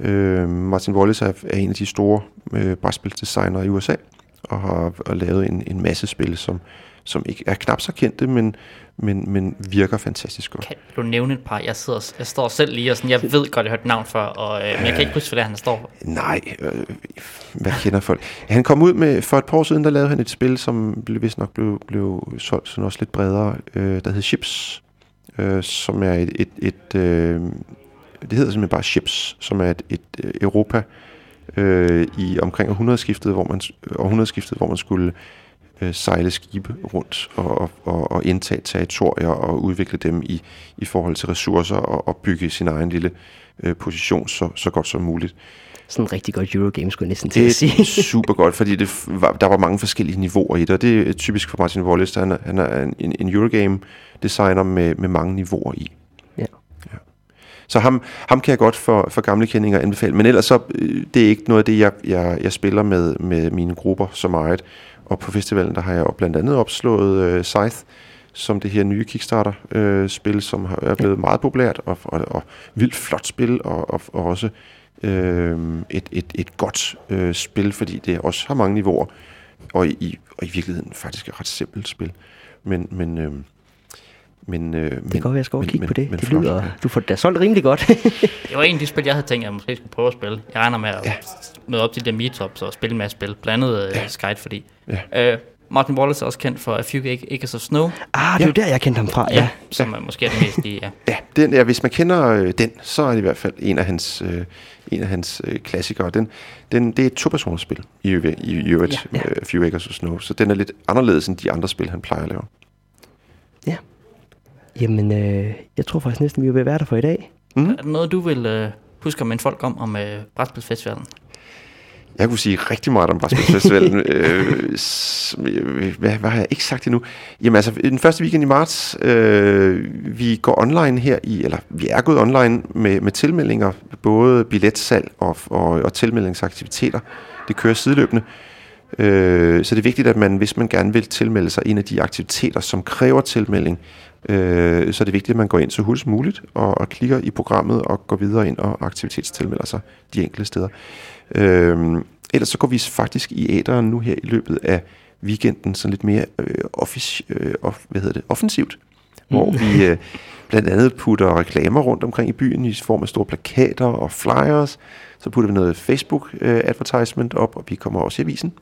Øh, Martin Wallace er, er en af de store øh, brætspilsdesignere i USA og har og lavet en, en masse spil, som, som ikke er knap så kendte, men, men, men virker fantastisk godt. Kan du nævne et par? Jeg, sidder, jeg står selv lige og sådan, jeg ved godt, jeg har hørt navn før, og, øh, men jeg kan ikke huske, hvad han står for. Nej, øh, hvad kender folk? Han kom ud med, for et par år siden, der lavede han et spil, som blev, vist nok blev, blev solgt sådan også lidt bredere, øh, der hed Chips, øh, som er et, et, et øh, det hedder simpelthen bare Chips, som er et, et øh, Europa øh, i omkring århundredeskiftet, hvor man, århundredeskiftet, hvor man skulle øh, sejle skibe rundt og, og, og, indtage territorier og udvikle dem i, i forhold til ressourcer og, og bygge sin egen lille øh, position så, så godt som muligt. Sådan en rigtig godt Eurogame, skulle jeg næsten til at Det sige. *laughs* er super godt, fordi det var, der var mange forskellige niveauer i det, og det er typisk for Martin Wallace, han er, han er en, en, en Eurogame-designer med, med mange niveauer i. Ja. ja. Så ham, ham kan jeg godt for, for gamle kendinger anbefale, men ellers så, øh, det er ikke noget af det, jeg, jeg, jeg spiller med, med mine grupper så meget. Og på festivalen, der har jeg blandt andet opslået uh, Scythe, som det her nye Kickstarter-spil, som har, er blevet meget populært og, og, og vildt flot spil, og, og, og også øh, et, et, et godt øh, spil, fordi det også har mange niveauer. og, i, og i virkeligheden faktisk et ret simpelt spil. Men, men, øh, men, øh, Det kan godt være, jeg skal men- kigge men- på det. men det flot, lyder, ja. du får det da solgt rimelig godt. *laughs* Det var en af de spil, jeg havde tænkt, at jeg måske skulle prøve at spille. Jeg regner med at ja. møde op til de der meetups og spille en masse spil. Blandt andet ja. Skype, fordi... Ja. Øh, Martin Wallace er også kendt for A Few Acres of Snow, ah, det er jo der, jeg kendte ham fra. ja. Ja. som er måske er det mest i... Ja. *laughs* Ja, den, ja, hvis man kender øh, den, så er det i hvert fald en af hans, øh, en af hans øh, klassikere. Den, den, det er et to-personers spil i, øvrigt- i, i øvrigt, Ja, ja, ja. Uh, Few Acres of Snow, så den er lidt anderledes end de andre spil, han plejer at lave. Jamen, øh, jeg tror faktisk næsten, vi er ved at være der for i dag. Mm. Er der noget, du vil øh, huske at minde folk om, om øh, Brætspilsfestivalen? Jeg kunne sige rigtig meget om Brætspilsfestivalen. *laughs* øh, øh, hvad, hvad har jeg ikke sagt endnu? Jamen altså, den første weekend i marts, øh, vi går online her i, eller vi er gået online med, med tilmeldinger, både billetsalg og, og, og tilmeldingsaktiviteter. Det kører sideløbende. Øh, så det er vigtigt, at man, hvis man gerne vil tilmelde sig en af de aktiviteter, som kræver tilmelding, øh, så er det vigtigt, at man går ind så hurtigt som muligt og, og klikker i programmet og går videre ind og aktivitetstilmelder sig de enkelte steder. Øh, ellers så går vi faktisk i æderen nu her i løbet af weekenden sådan lidt mere øh, office, øh, off, hvad hedder det, offensivt, hvor vi øh, blandt andet putter reklamer rundt omkring i byen i form af store plakater og flyers. Så putter vi noget Facebook øh, advertisement op, og vi kommer også i avisen.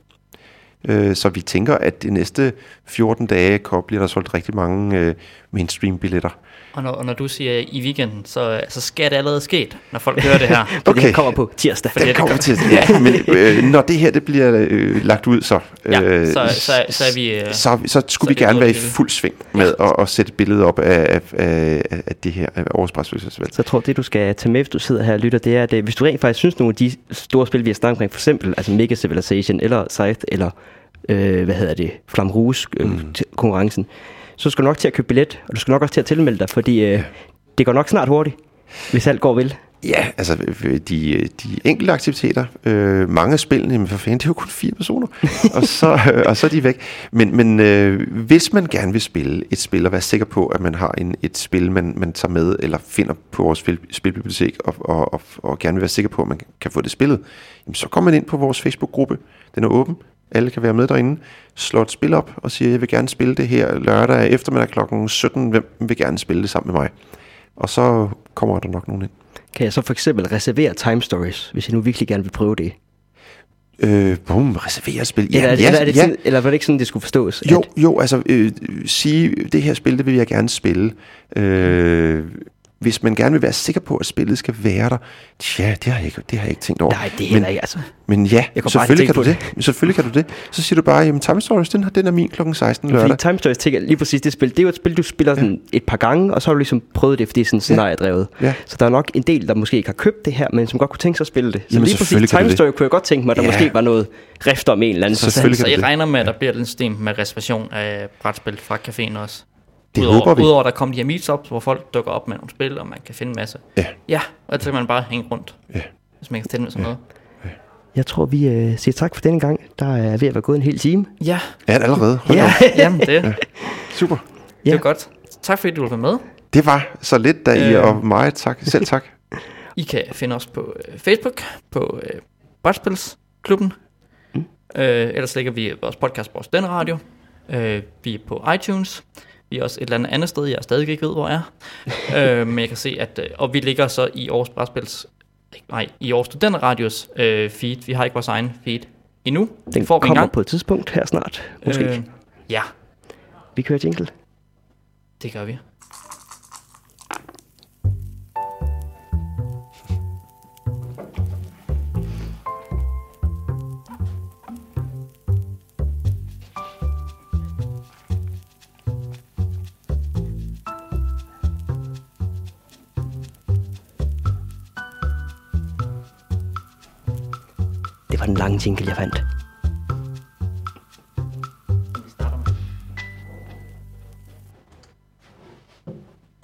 Øh, så vi tænker, at de næste 14 dage bliver der solgt rigtig mange øh, mainstream-billetter. Og når, og når du siger i weekenden, så, så skal det allerede sket, når folk hører det her. *laughs* Okay. Det kommer på tirsdag. Den det kommer gør- til, ja, men øh, når det her det bliver øh, lagt ud, så, Ja, øh, så, så, så er vi... Øh, så, så skulle så vi er gerne være i fuld sving med at, at sætte et billede op af, af, af, af det her Brætspilsfestival. Så jeg tror, det du skal tage med, hvis du sidder her og lytter, det er, at øh, hvis du rent faktisk synes, nogle af de store spil, vi har snakket omkring, for eksempel altså Mega Civilization, eller Scythe, eller øh, hvad hedder det, Flam Rouge øh, Mm. konkurrencen, så skal du nok til at købe billet, og du skal nok også til at tilmelde dig, fordi øh, det går nok snart hurtigt, hvis alt går vel. Ja, altså de, de enkelte aktiviteter, øh, mange af spillene, men for fanden, det er jo kun fire personer, *laughs* og, så, øh, og så er de væk. Men, men øh, hvis man gerne vil spille et spil, og være sikker på, at man har en, et spil, man, man tager med, eller finder på vores spil, spilbibliotek, og, og, og, og gerne vil være sikker på, at man kan få det spillet, jamen, så kommer man ind på vores Facebook-gruppe. Den er åben. Alle kan være med derinde. Slå et spil op og siger, jeg vil gerne spille det her lørdag eftermiddag kl. 17. Hvem vil gerne spille det sammen med mig? Og så kommer der nok nogen ind. Kan jeg så for eksempel reservere Time Stories, hvis jeg nu virkelig gerne vil prøve det? Øh, boom, reservere spil. Ja, eller, er det, ja, eller, er det ja. sådan, eller var det ikke sådan, det skulle forstås? Jo, At, jo, altså øh, sige, det her spil, det vil jeg gerne spille. Øh, hvis man gerne vil være sikker på, at spillet skal være der, ja, det har jeg ikke, det har jeg ikke tænkt over. nej, det er men, ikke, altså. men ja, Jeg selvfølgelig kan, du på det. selvfølgelig kan du det. Så siger du bare, jamen Time Stories, den, her- den er min klokken 16 Fordi lørdag. Time Stories, tænker lige præcis det spil, det er jo et spil, du spiller sådan et par gange, og så har du ligesom prøvet det, fordi det er sådan scenariedrevet. Ja. Så der er nok en del, der måske ikke har købt det her, men som godt kunne tænke sig at spille det. Så Jamen, lige præcis Time det. Story kunne jeg godt tænke mig, at der Ja. måske var noget rift om en eller anden Så så kan jeg det. regner med, at der bliver den system med reservation af brætspil fra caféen også. Det Udover, håber vi. Udover at der kommer de her meetups, hvor folk dukker op med nogle spil, og man kan finde en masse. Ja. Ja, og så kan man bare hænge rundt, Ja. hvis man kan stille med sådan noget. Jeg tror, vi øh, siger tak for denne gang. Der er ved at være gået en hel time. Ja, Er det allerede? Hold Ja. ja. *laughs* jamen det, det Super. er godt. Tak fordi du ville være med. Det var så lidt, da I Øh. og mig. Tak. Selv tak. *laughs* I kan finde os på øh, Facebook, på øh, Brætspilsklubben. Mm. Øh, ellers lægger vi vores podcast på vores den radio. Øh, vi er på iTunes. Vi er også et eller andet andet sted, jeg stadig ikke ved, hvor jeg er. *laughs* øh, men jeg kan se, at... Øh, og vi ligger så i Aarhus Brætspils... Nej, i Aarhus Studenterradios øh, feed. Vi har ikke vores egen feed endnu. Den får kommer på et tidspunkt her snart. Måske. Øh. ja, Vi kører jingle. det gør vi. Var den lange jingle, jeg fandt.